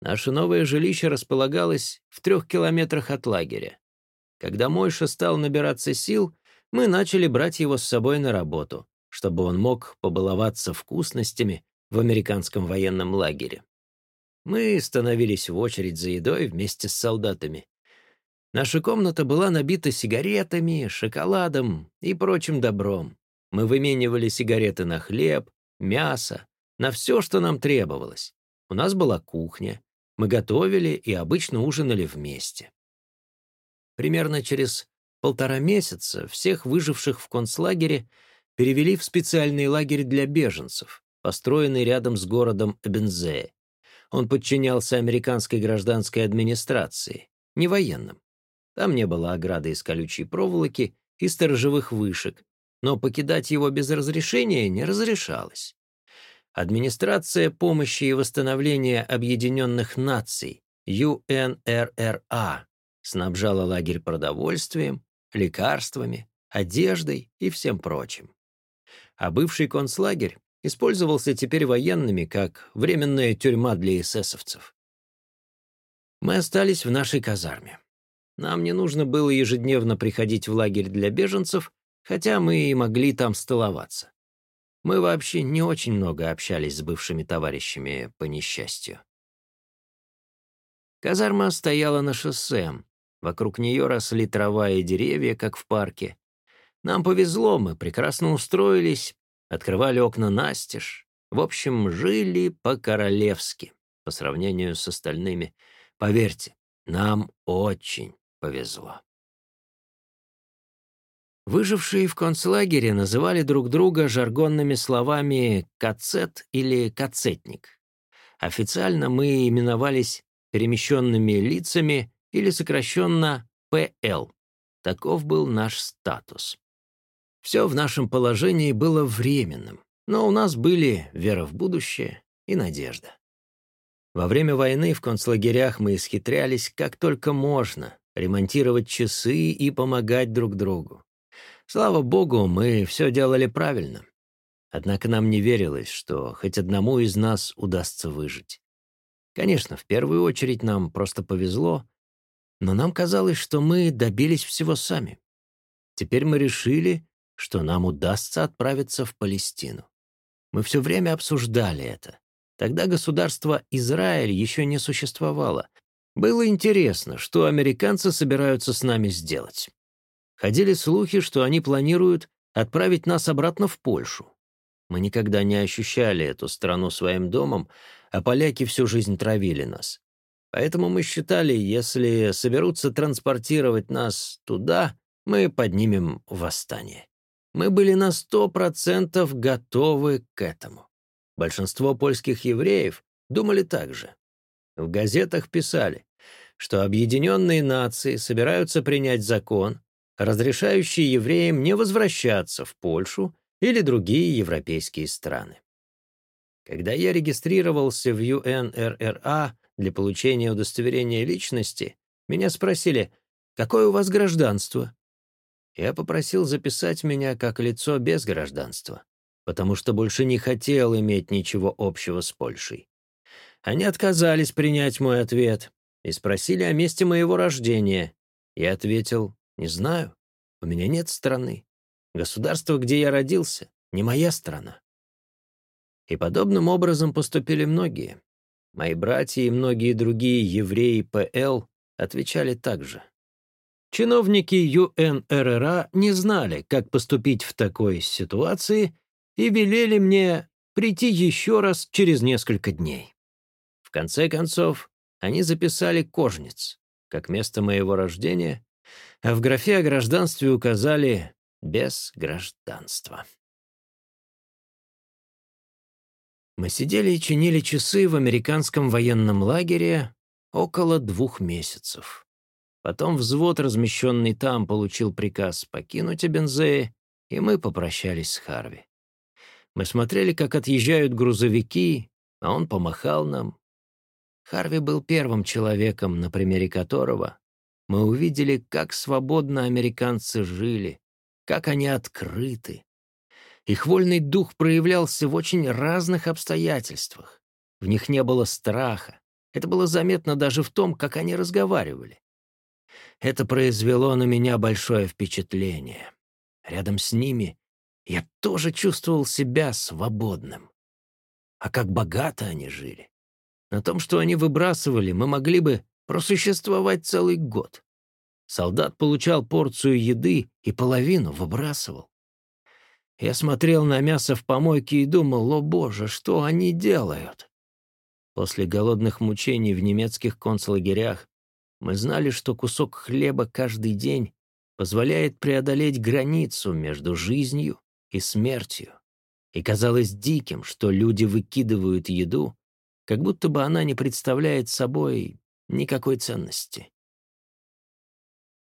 Наше новое жилище располагалось в трех километрах от лагеря. Когда Мойша стал набираться сил, мы начали брать его с собой на работу, чтобы он мог побаловаться вкусностями в американском военном лагере. Мы становились в очередь за едой вместе с солдатами. Наша комната была набита сигаретами, шоколадом и прочим добром. Мы выменивали сигареты на хлеб, мясо, на все, что нам требовалось. У нас была кухня, мы готовили и обычно ужинали вместе. Примерно через полтора месяца всех выживших в концлагере перевели в специальный лагерь для беженцев, построенный рядом с городом Эбензее. Он подчинялся американской гражданской администрации, не военным. Там не было ограды из колючей проволоки и сторожевых вышек, но покидать его без разрешения не разрешалось. Администрация помощи и восстановления Объединенных Наций, UNRRA, снабжала лагерь продовольствием, лекарствами, одеждой и всем прочим. А бывший концлагерь использовался теперь военными как временная тюрьма для эсэсовцев. Мы остались в нашей казарме. Нам не нужно было ежедневно приходить в лагерь для беженцев, хотя мы и могли там столоваться. Мы вообще не очень много общались с бывшими товарищами по несчастью. Казарма стояла на шоссе. Вокруг нее росли трава и деревья, как в парке. Нам повезло, мы прекрасно устроились, открывали окна настежь. В общем, жили по-королевски, по сравнению с остальными. Поверьте, нам очень повезло. Выжившие в концлагере называли друг друга жаргонными словами «кацет» или «кацетник». Официально мы именовались перемещенными лицами или сокращенно «ПЛ». Таков был наш статус. Все в нашем положении было временным, но у нас были вера в будущее и надежда. Во время войны в концлагерях мы исхитрялись как только можно, ремонтировать часы и помогать друг другу. Слава богу, мы все делали правильно. Однако нам не верилось, что хоть одному из нас удастся выжить. Конечно, в первую очередь нам просто повезло, но нам казалось, что мы добились всего сами. Теперь мы решили, что нам удастся отправиться в Палестину. Мы все время обсуждали это. Тогда государство Израиль еще не существовало. Было интересно, что американцы собираются с нами сделать. Ходили слухи, что они планируют отправить нас обратно в Польшу. Мы никогда не ощущали эту страну своим домом, а поляки всю жизнь травили нас. Поэтому мы считали, если соберутся транспортировать нас туда, мы поднимем восстание. Мы были на сто процентов готовы к этому. Большинство польских евреев думали так же. В газетах писали, что объединенные нации собираются принять закон, разрешающий евреям не возвращаться в Польшу или другие европейские страны. Когда я регистрировался в ЮНРРА для получения удостоверения личности, меня спросили, какое у вас гражданство? Я попросил записать меня как лицо без гражданства, потому что больше не хотел иметь ничего общего с Польшей. Они отказались принять мой ответ и спросили о месте моего рождения. Я ответил не знаю. У меня нет страны. Государство, где я родился, не моя страна. И подобным образом поступили многие. Мои братья и многие другие евреи ПЛ отвечали так же. Чиновники ЮНРРА не знали, как поступить в такой ситуации, и велели мне прийти еще раз через несколько дней. В конце концов, они записали Кожниц, как место моего рождения, а в графе о гражданстве указали «без гражданства». Мы сидели и чинили часы в американском военном лагере около двух месяцев. Потом взвод, размещенный там, получил приказ покинуть Эбензее, и мы попрощались с Харви. Мы смотрели, как отъезжают грузовики, а он помахал нам. Харви был первым человеком, на примере которого мы увидели, как свободно американцы жили, как они открыты. Их вольный дух проявлялся в очень разных обстоятельствах. В них не было страха. Это было заметно даже в том, как они разговаривали. Это произвело на меня большое впечатление. Рядом с ними я тоже чувствовал себя свободным. А как богато они жили. На том, что они выбрасывали, мы могли бы просуществовать целый год. Солдат получал порцию еды и половину выбрасывал. Я смотрел на мясо в помойке и думал, о боже, что они делают? После голодных мучений в немецких концлагерях мы знали, что кусок хлеба каждый день позволяет преодолеть границу между жизнью и смертью. И казалось диким, что люди выкидывают еду, как будто бы она не представляет собой никакой ценности.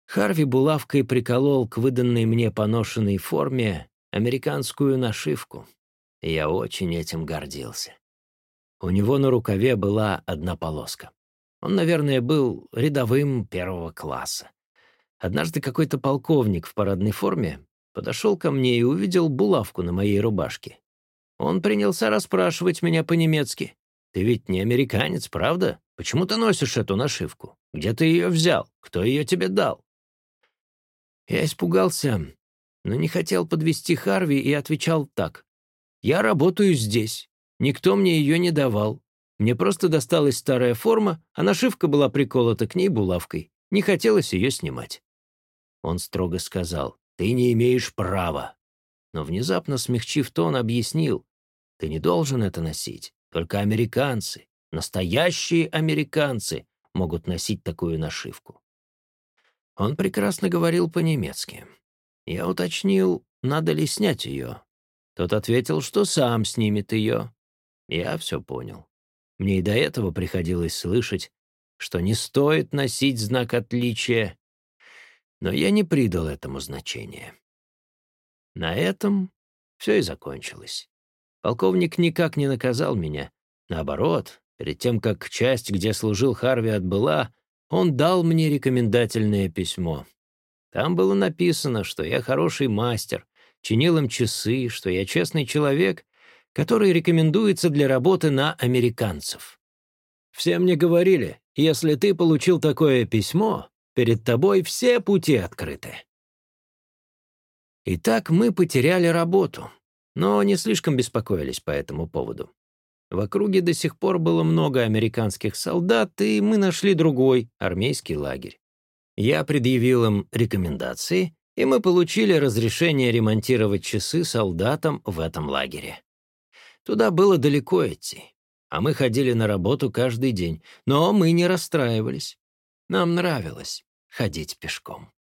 Харви булавкой приколол к выданной мне поношенной форме американскую нашивку, я очень этим гордился. У него на рукаве была одна полоска. Он, наверное, был рядовым первого класса. Однажды какой-то полковник в парадной форме подошел ко мне и увидел булавку на моей рубашке. Он принялся расспрашивать меня по-немецки. «Ты ведь не американец, правда? Почему ты носишь эту нашивку? Где ты ее взял? Кто ее тебе дал?» Я испугался, но не хотел подвести Харви и отвечал так. «Я работаю здесь. Никто мне ее не давал. Мне просто досталась старая форма, а нашивка была приколота к ней булавкой. Не хотелось ее снимать». Он строго сказал, «Ты не имеешь права». Но внезапно, смягчив тон, объяснил, «Ты не должен это носить. Только американцы, настоящие американцы могут носить такую нашивку. Он прекрасно говорил по-немецки. Я уточнил, надо ли снять ее. Тот ответил, что сам снимет ее. Я все понял. Мне и до этого приходилось слышать, что не стоит носить знак отличия, но я не придал этому значения. На этом все и закончилось. Полковник никак не наказал меня. Наоборот, перед тем, как часть, где служил Харви, отбыла, он дал мне рекомендательное письмо. Там было написано, что я хороший мастер, чинил им часы, что я честный человек, который рекомендуется для работы на американцев. Все мне говорили, если ты получил такое письмо, перед тобой все пути открыты. Итак, мы потеряли работу, но не слишком беспокоились по этому поводу. В округе до сих пор было много американских солдат, и мы нашли другой, армейский лагерь. Я предъявил им рекомендации, и мы получили разрешение ремонтировать часы солдатам в этом лагере. Туда было далеко идти, а мы ходили на работу каждый день, но мы не расстраивались. Нам нравилось ходить пешком.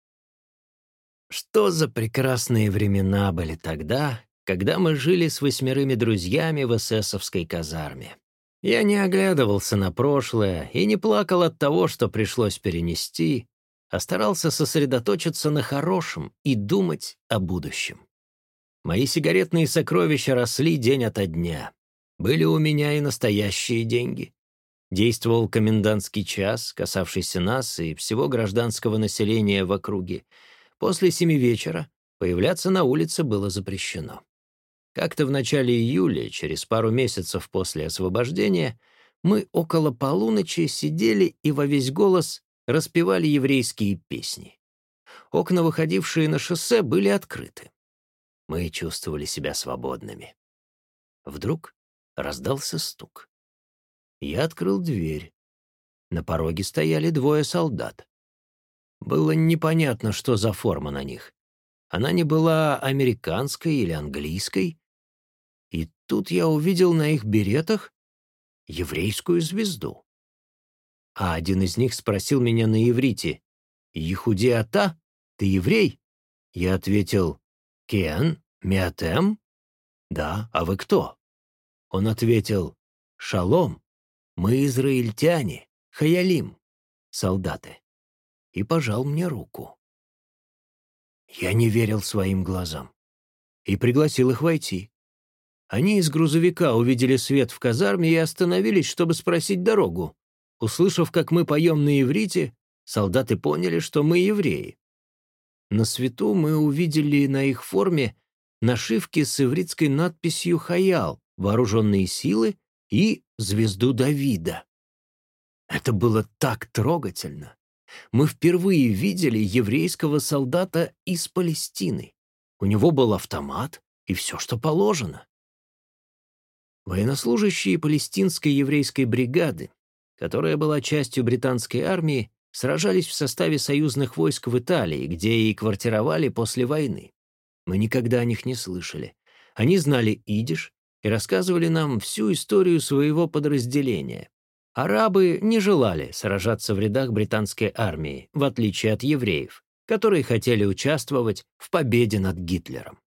Что за прекрасные времена были тогда, когда мы жили с восьмерыми друзьями в эсэсовской казарме. Я не оглядывался на прошлое и не плакал от того, что пришлось перенести, а старался сосредоточиться на хорошем и думать о будущем. Мои сигаретные сокровища росли день ото дня. Были у меня и настоящие деньги. Действовал комендантский час, касавшийся нас и всего гражданского населения в округе. После семи вечера появляться на улице было запрещено. Как-то в начале июля, через пару месяцев после освобождения, мы около полуночи сидели и во весь голос распевали еврейские песни. Окна, выходившие на шоссе, были открыты. Мы чувствовали себя свободными. Вдруг раздался стук. Я открыл дверь. На пороге стояли двое солдат. Было непонятно, что за форма на них. Она не была американской или английской, тут я увидел на их беретах еврейскую звезду. А один из них спросил меня на иврите, «Ехудиата, ты еврей?» Я ответил, «Кен, миатем?» «Да, а вы кто?» Он ответил, «Шалом, мы израильтяне, хаялим, солдаты», и пожал мне руку. Я не верил своим глазам и пригласил их войти. Они из грузовика увидели свет в казарме и остановились, чтобы спросить дорогу. Услышав, как мы поем на иврите, солдаты поняли, что мы евреи. На свету мы увидели на их форме нашивки с ивритской надписью «Хаял», «Вооруженные силы» и «Звезду Давида». Это было так трогательно. Мы впервые видели еврейского солдата из Палестины. У него был автомат и все, что положено. Военнослужащие палестинской еврейской бригады, которая была частью британской армии, сражались в составе союзных войск в Италии, где и квартировали после войны. Мы никогда о них не слышали. Они знали идиш и рассказывали нам всю историю своего подразделения. Арабы не желали сражаться в рядах британской армии, в отличие от евреев, которые хотели участвовать в победе над Гитлером.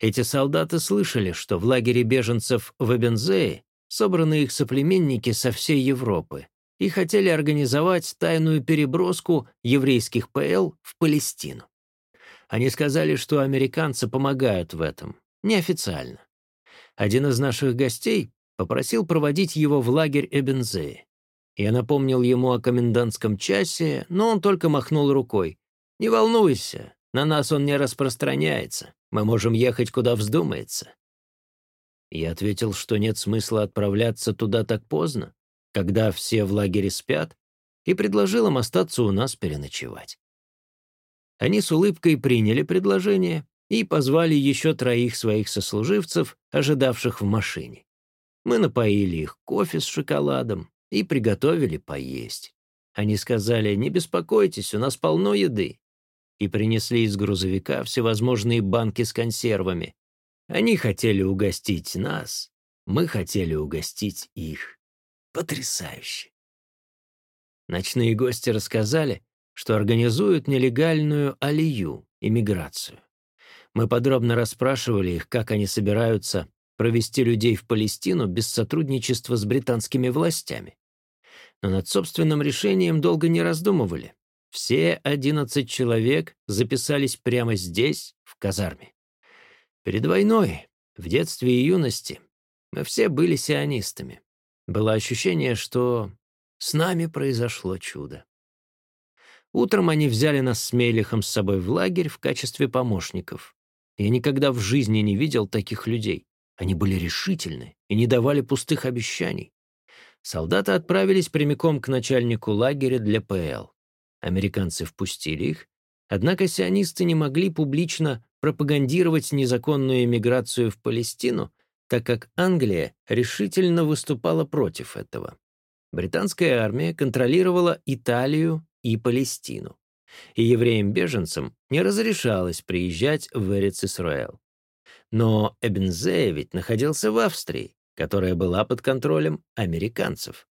Эти солдаты слышали, что в лагере беженцев в Эбензее собраны их соплеменники со всей Европы и хотели организовать тайную переброску еврейских ПЛ в Палестину. Они сказали, что американцы помогают в этом, неофициально. Один из наших гостей попросил проводить его в лагерь Эбензее. Я напомнил ему о комендантском часе, но он только махнул рукой. «Не волнуйся, на нас он не распространяется. Мы можем ехать, куда вздумается». Я ответил, что нет смысла отправляться туда так поздно, когда все в лагере спят, и предложил им остаться у нас переночевать. Они с улыбкой приняли предложение и позвали еще троих своих сослуживцев, ожидавших в машине. Мы напоили их кофе с шоколадом и приготовили поесть. Они сказали, не беспокойтесь, у нас полно еды. И принесли из грузовика всевозможные банки с консервами. Они хотели угостить нас, мы хотели угостить их. Потрясающе. Ночные гости рассказали, что организуют нелегальную алию, иммиграцию. Мы подробно расспрашивали их, как они собираются провести людей в Палестину без сотрудничества с британскими властями. Но над собственным решением долго не раздумывали. Все 11 человек записались прямо здесь, в казарме. Перед войной, в детстве и юности, мы все были сионистами. Было ощущение, что с нами произошло чудо. Утром они взяли нас с Мелихом с собой в лагерь в качестве помощников. Я никогда в жизни не видел таких людей. Они были решительны и не давали пустых обещаний. Солдаты отправились прямиком к начальнику лагеря для ПЛ. Американцы впустили их, однако сионисты не могли публично пропагандировать незаконную эмиграцию в Палестину, так как Англия решительно выступала против этого. Британская армия контролировала Италию и Палестину, и евреям-беженцам не разрешалось приезжать в Эрец-Исраэл. Но Эбензея ведь находился в Австрии, которая была под контролем американцев.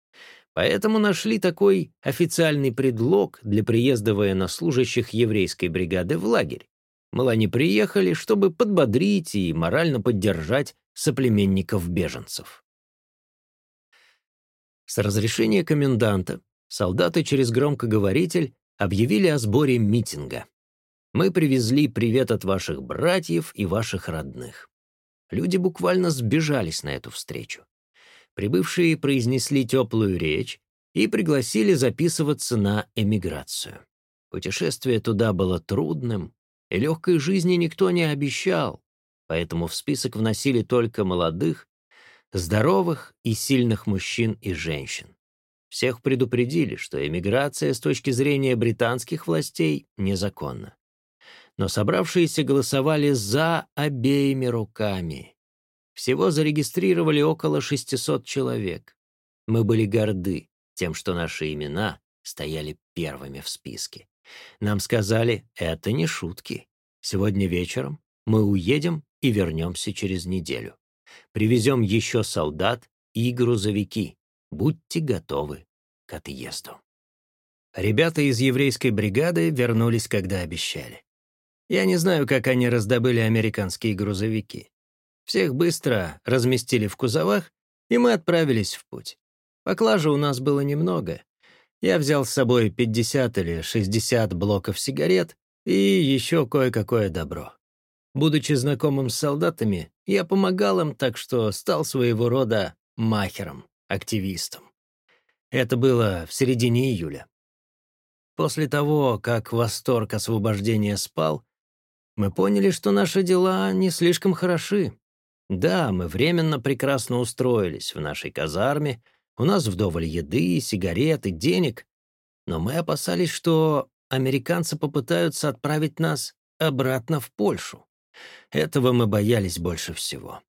Поэтому нашли такой официальный предлог для приезда военнослужащих еврейской бригады в лагерь. Мол, они приехали, чтобы подбодрить и морально поддержать соплеменников-беженцев. С разрешения коменданта солдаты через громкоговоритель объявили о сборе митинга. Мы привезли привет от ваших братьев и ваших родных. Люди буквально сбежались на эту встречу. Прибывшие произнесли теплую речь и пригласили записываться на эмиграцию. Путешествие туда было трудным, и легкой жизни никто не обещал, поэтому в список вносили только молодых, здоровых и сильных мужчин и женщин. Всех предупредили, что эмиграция с точки зрения британских властей незаконна. Но собравшиеся голосовали за обеими руками. Всего зарегистрировали около 600 человек. Мы были горды тем, что наши имена стояли первыми в списке. Нам сказали, это не шутки. Сегодня вечером мы уедем и вернемся через неделю. Привезем еще солдат и грузовики. Будьте готовы к отъезду. Ребята из еврейской бригады вернулись, когда обещали. Я не знаю, как они раздобыли американские грузовики. Всех быстро разместили в кузовах, и мы отправились в путь. Поклажи у нас было немного. Я взял с собой 50 или 60 блоков сигарет и еще кое-какое добро. Будучи знакомым с солдатами, я помогал им, так что стал своего рода махером, активистом. Это было в середине июля. После того, как восторг освобождения спал, мы поняли, что наши дела не слишком хороши. Да, мы временно прекрасно устроились в нашей казарме, у нас вдоволь еды, сигарет и денег, но мы опасались, что американцы попытаются отправить нас обратно в Польшу. Этого мы боялись больше всего.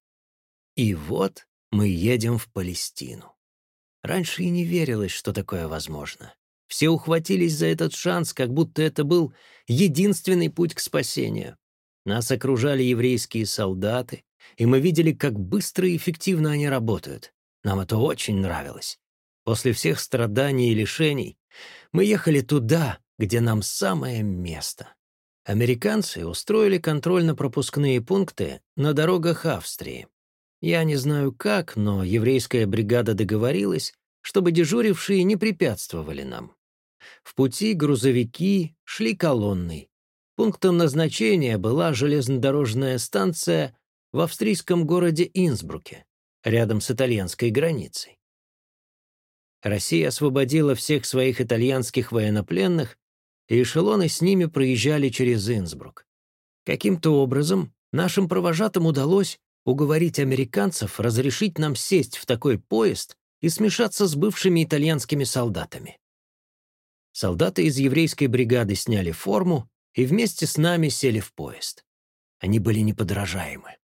И вот мы едем в Палестину. Раньше и не верилось, что такое возможно. Все ухватились за этот шанс, как будто это был единственный путь к спасению. Нас окружали еврейские солдаты, и мы видели, как быстро и эффективно они работают. Нам это очень нравилось. После всех страданий и лишений мы ехали туда, где нам самое место. Американцы устроили контрольно-пропускные пункты на дорогах Австрии. Я не знаю как, но еврейская бригада договорилась, чтобы дежурившие не препятствовали нам. В пути грузовики шли колонной. Пунктом назначения была железнодорожная станция в австрийском городе Инсбруке, рядом с итальянской границей. Россия освободила всех своих итальянских военнопленных, и эшелоны с ними проезжали через Инсбрук. Каким-то образом нашим провожатым удалось уговорить американцев разрешить нам сесть в такой поезд и смешаться с бывшими итальянскими солдатами. Солдаты из еврейской бригады сняли форму и вместе с нами сели в поезд. Они были неподражаемы.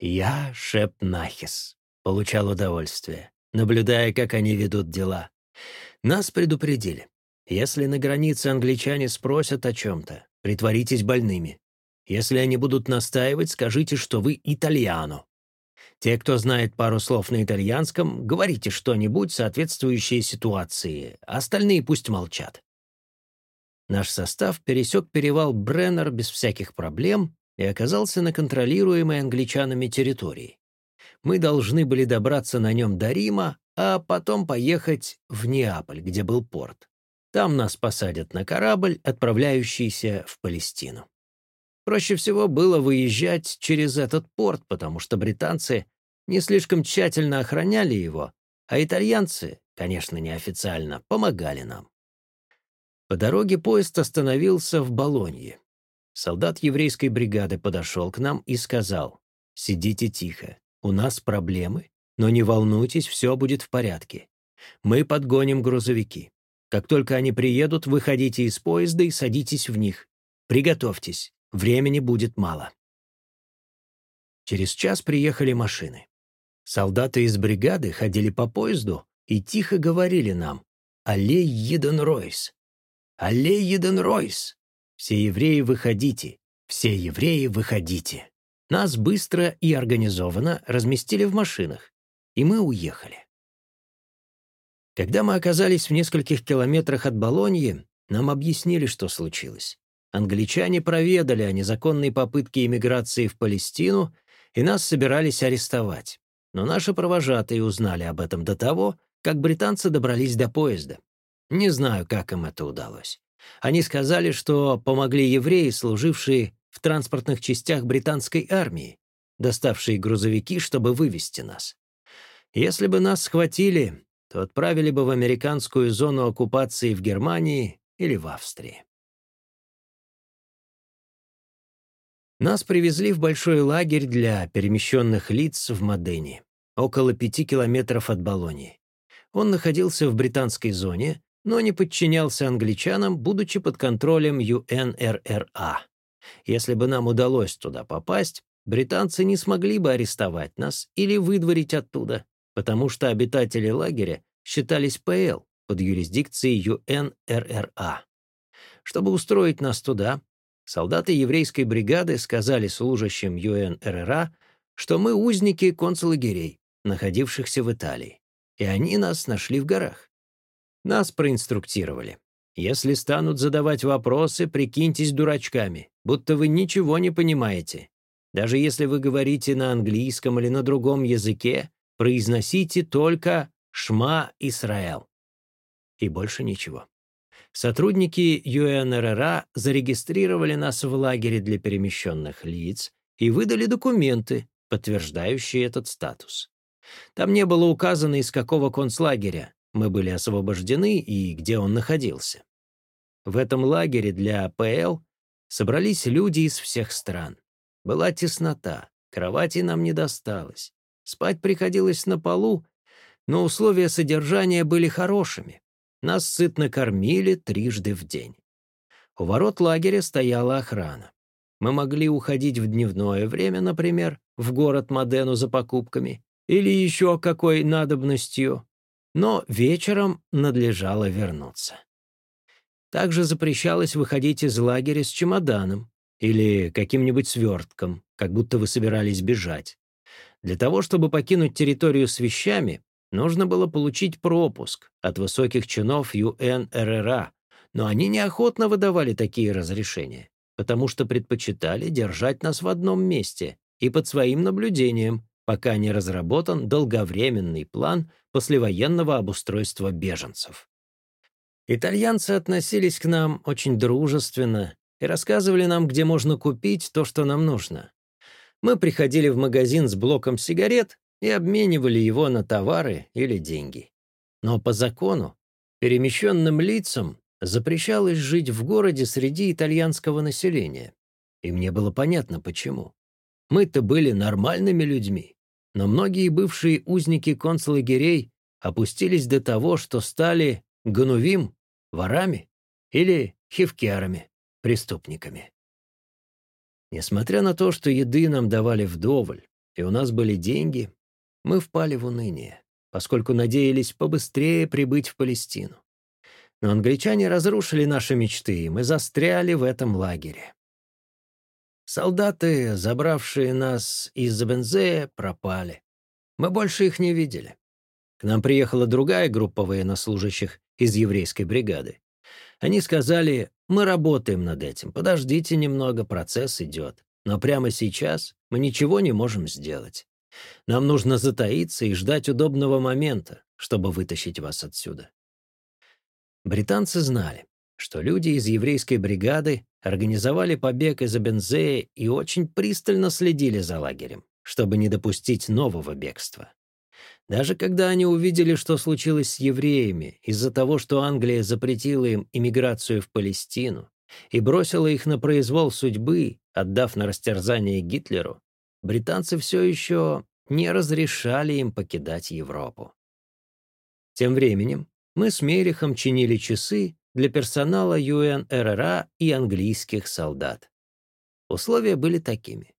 Я, Шеп Нахис, получал удовольствие, наблюдая, как они ведут дела. Нас предупредили. Если на границе англичане спросят о чем-то, притворитесь больными. Если они будут настаивать, скажите, что вы итальяно. Те, кто знает пару слов на итальянском, говорите что-нибудь, соответствующее ситуации, остальные пусть молчат. Наш состав пересек перевал Бреннер без всяких проблем и оказался на контролируемой англичанами территории. Мы должны были добраться на нем до Рима, а потом поехать в Неаполь, где был порт. Там нас посадят на корабль, отправляющийся в Палестину. Проще всего было выезжать через этот порт, потому что британцы не слишком тщательно охраняли его, а итальянцы, конечно, неофициально, помогали нам. По дороге поезд остановился в Болонье. Солдат еврейской бригады подошел к нам и сказал, «Сидите тихо, у нас проблемы, но не волнуйтесь, все будет в порядке. Мы подгоним грузовики. Как только они приедут, выходите из поезда и садитесь в них. Приготовьтесь, Времени будет мало. Через час приехали машины. Солдаты из бригады ходили по поезду и тихо говорили нам «Аллей Еден Ройс! Аллей Еден Ройс! Все евреи выходите! Все евреи выходите!» Нас быстро и организованно разместили в машинах, и мы уехали. Когда мы оказались в нескольких километрах от Болоньи, нам объяснили, что случилось. Англичане проведали о незаконной попытке иммиграции в Палестину, и нас собирались арестовать. Но наши провожатые узнали об этом до того, как британцы добрались до поезда. Не знаю, как им это удалось. Они сказали, что помогли евреи, служившие в транспортных частях британской армии, доставшие грузовики, чтобы вывести нас. Если бы нас схватили, то отправили бы в американскую зону оккупации в Германии или в Австрии. Нас привезли в большой лагерь для перемещенных лиц в Модене, около пяти километров от Болонии. Он находился в британской зоне, но не подчинялся англичанам, будучи под контролем ЮНРРА. Если бы нам удалось туда попасть, британцы не смогли бы арестовать нас или выдворить оттуда, потому что обитатели лагеря считались ПЛ под юрисдикцией ЮНРРА. Чтобы устроить нас туда, солдаты еврейской бригады сказали служащим ЮНРРА, что мы узники концлагерей, находившихся в Италии, и они нас нашли в горах. Нас проинструктировали. Если станут задавать вопросы, прикиньтесь дурачками, будто вы ничего не понимаете. Даже если вы говорите на английском или на другом языке, произносите только «Шма Исраэл». И больше ничего. Сотрудники ЮНРРА зарегистрировали нас в лагере для перемещенных лиц и выдали документы, подтверждающие этот статус. Там не было указано, из какого концлагеря мы были освобождены и где он находился. В этом лагере для ПЛ собрались люди из всех стран. Была теснота, кровати нам не досталось. Спать приходилось на полу, но условия содержания были хорошими. Нас сытно кормили трижды в день. У ворот лагеря стояла охрана. Мы могли уходить в дневное время, например, в город Модену за покупками или еще какой надобностью, но вечером надлежало вернуться. Также запрещалось выходить из лагеря с чемоданом или каким-нибудь свертком, как будто вы собирались бежать. Для того, чтобы покинуть территорию с вещами, Нужно было получить пропуск от высоких чинов ЮНРРА, но они неохотно выдавали такие разрешения. потому что предпочитали держать нас в одном месте и под своим наблюдением, пока не разработан долговременный план послевоенного обустройства беженцев. Итальянцы относились к нам очень дружественно и рассказывали нам, где можно купить то, что нам нужно. Мы приходили в магазин с блоком сигарет и обменивали его на товары или деньги. Но по закону перемещенным лицам запрещалось жить в городе среди итальянского населения. И мне было понятно, почему. Мы-то были нормальными людьми, но многие бывшие узники концлагерей опустились до того, что стали ганувим, ворами или хевкерами, преступниками. Несмотря на то, что еды нам давали вдоволь, и у нас были деньги, мы впали в уныние, поскольку надеялись побыстрее прибыть в Палестину. Но англичане разрушили наши мечты, и мы застряли в этом лагере. Солдаты, забравшие нас из Бензея, пропали. Мы больше их не видели. К нам приехала другая группа военнослужащих из еврейской бригады. Они сказали, мы работаем над этим, подождите немного, процесс идет. Но прямо сейчас мы ничего не можем сделать. Нам нужно затаиться и ждать удобного момента, чтобы вытащить вас отсюда. Британцы знали, что люди из еврейской бригады организовали побег из Абензея и очень пристально следили за лагерем, чтобы не допустить нового бегства. Даже когда они увидели, что случилось с евреями из-за того, что Англия запретила им иммиграцию в Палестину и бросила их на произвол судьбы, отдав на растерзание Гитлеру, британцы все еще не разрешали им покидать Европу. Тем временем мы с Мерихом чинили часы для персонала ЮНРРА и английских солдат. Условия были такими.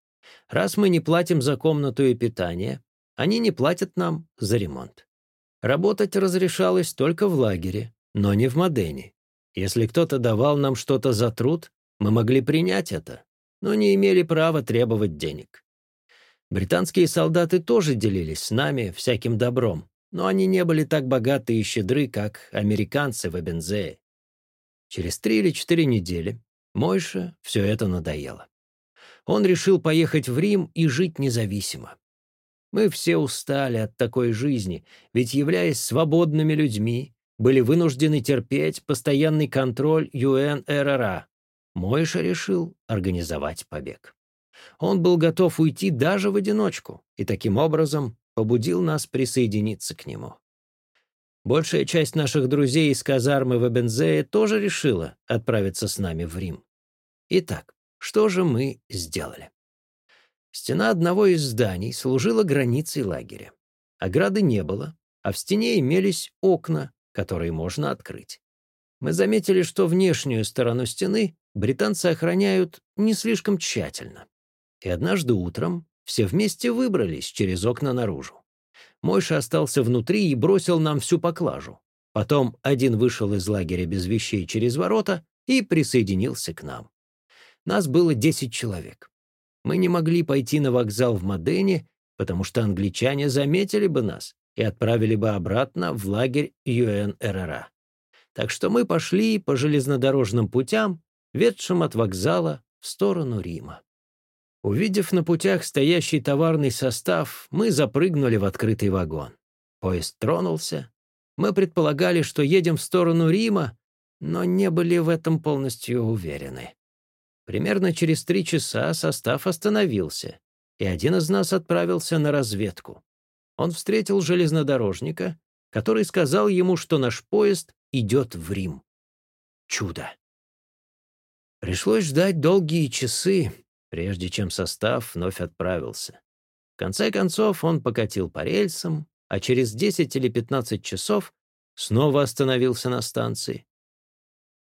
Раз мы не платим за комнату и питание, они не платят нам за ремонт. Работать разрешалось только в лагере, но не в Модене. Если кто-то давал нам что-то за труд, мы могли принять это, но не имели права требовать денег. Британские солдаты тоже делились с нами всяким добром, но они не были так богаты и щедры, как американцы в Эбензее. Через три или четыре недели Мойше все это надоело. Он решил поехать в Рим и жить независимо. Мы все устали от такой жизни, ведь, являясь свободными людьми, были вынуждены терпеть постоянный контроль ЮНРРА. Мойша решил организовать побег. Он был готов уйти даже в одиночку и таким образом побудил нас присоединиться к нему. Большая часть наших друзей из казармы в Эбензее тоже решила отправиться с нами в Рим. Итак, что же мы сделали? Стена одного из зданий служила границей лагеря. Ограды не было, а в стене имелись окна, которые можно открыть. Мы заметили, что внешнюю сторону стены британцы охраняют не слишком тщательно. И однажды утром все вместе выбрались через окна наружу. Мойша остался внутри и бросил нам всю поклажу. Потом один вышел из лагеря без вещей через ворота и присоединился к нам. Нас было 10 человек. Мы не могли пойти на вокзал в Модене, потому что англичане заметили бы нас и отправили бы обратно в лагерь ЮНРРА. Так что мы пошли по железнодорожным путям, ведшим от вокзала в сторону Рима. Увидев на путях стоящий товарный состав, мы запрыгнули в открытый вагон. Поезд тронулся. Мы предполагали, что едем в сторону Рима, но не были в этом полностью уверены. Примерно через три часа состав остановился, и один из нас отправился на разведку. Он встретил железнодорожника, который сказал ему, что наш поезд идет в Рим. Чудо! Пришлось ждать долгие часы, прежде чем состав вновь отправился. В конце концов он покатил по рельсам, а через 10 или 15 часов снова остановился на станции.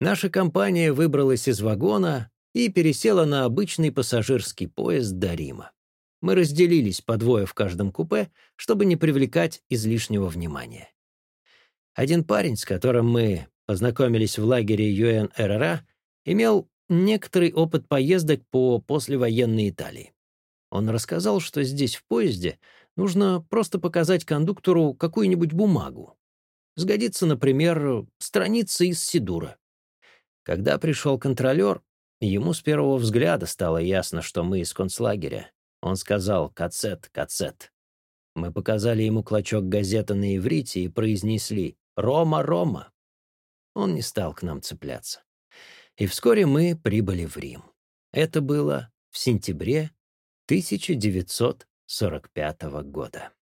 Наша компания выбралась из вагона и пересела на обычный пассажирский поезд до Рима. Мы разделились по двое в каждом купе, чтобы не привлекать излишнего внимания. Один парень, с которым мы познакомились в лагере ЮНРРА, имел некоторый опыт поездок по послевоенной Италии. Он рассказал, что здесь в поезде нужно просто показать кондуктору какую-нибудь бумагу. Сгодится, например, страница из Сидура. Когда пришел контролер, ему с первого взгляда стало ясно, что мы из концлагеря. Он сказал «Кацет, кацет». Мы показали ему клочок газеты на иврите и произнесли «Рома, Рома». Он не стал к нам цепляться. И вскоре мы прибыли в Рим. Это было в сентябре 1945 года.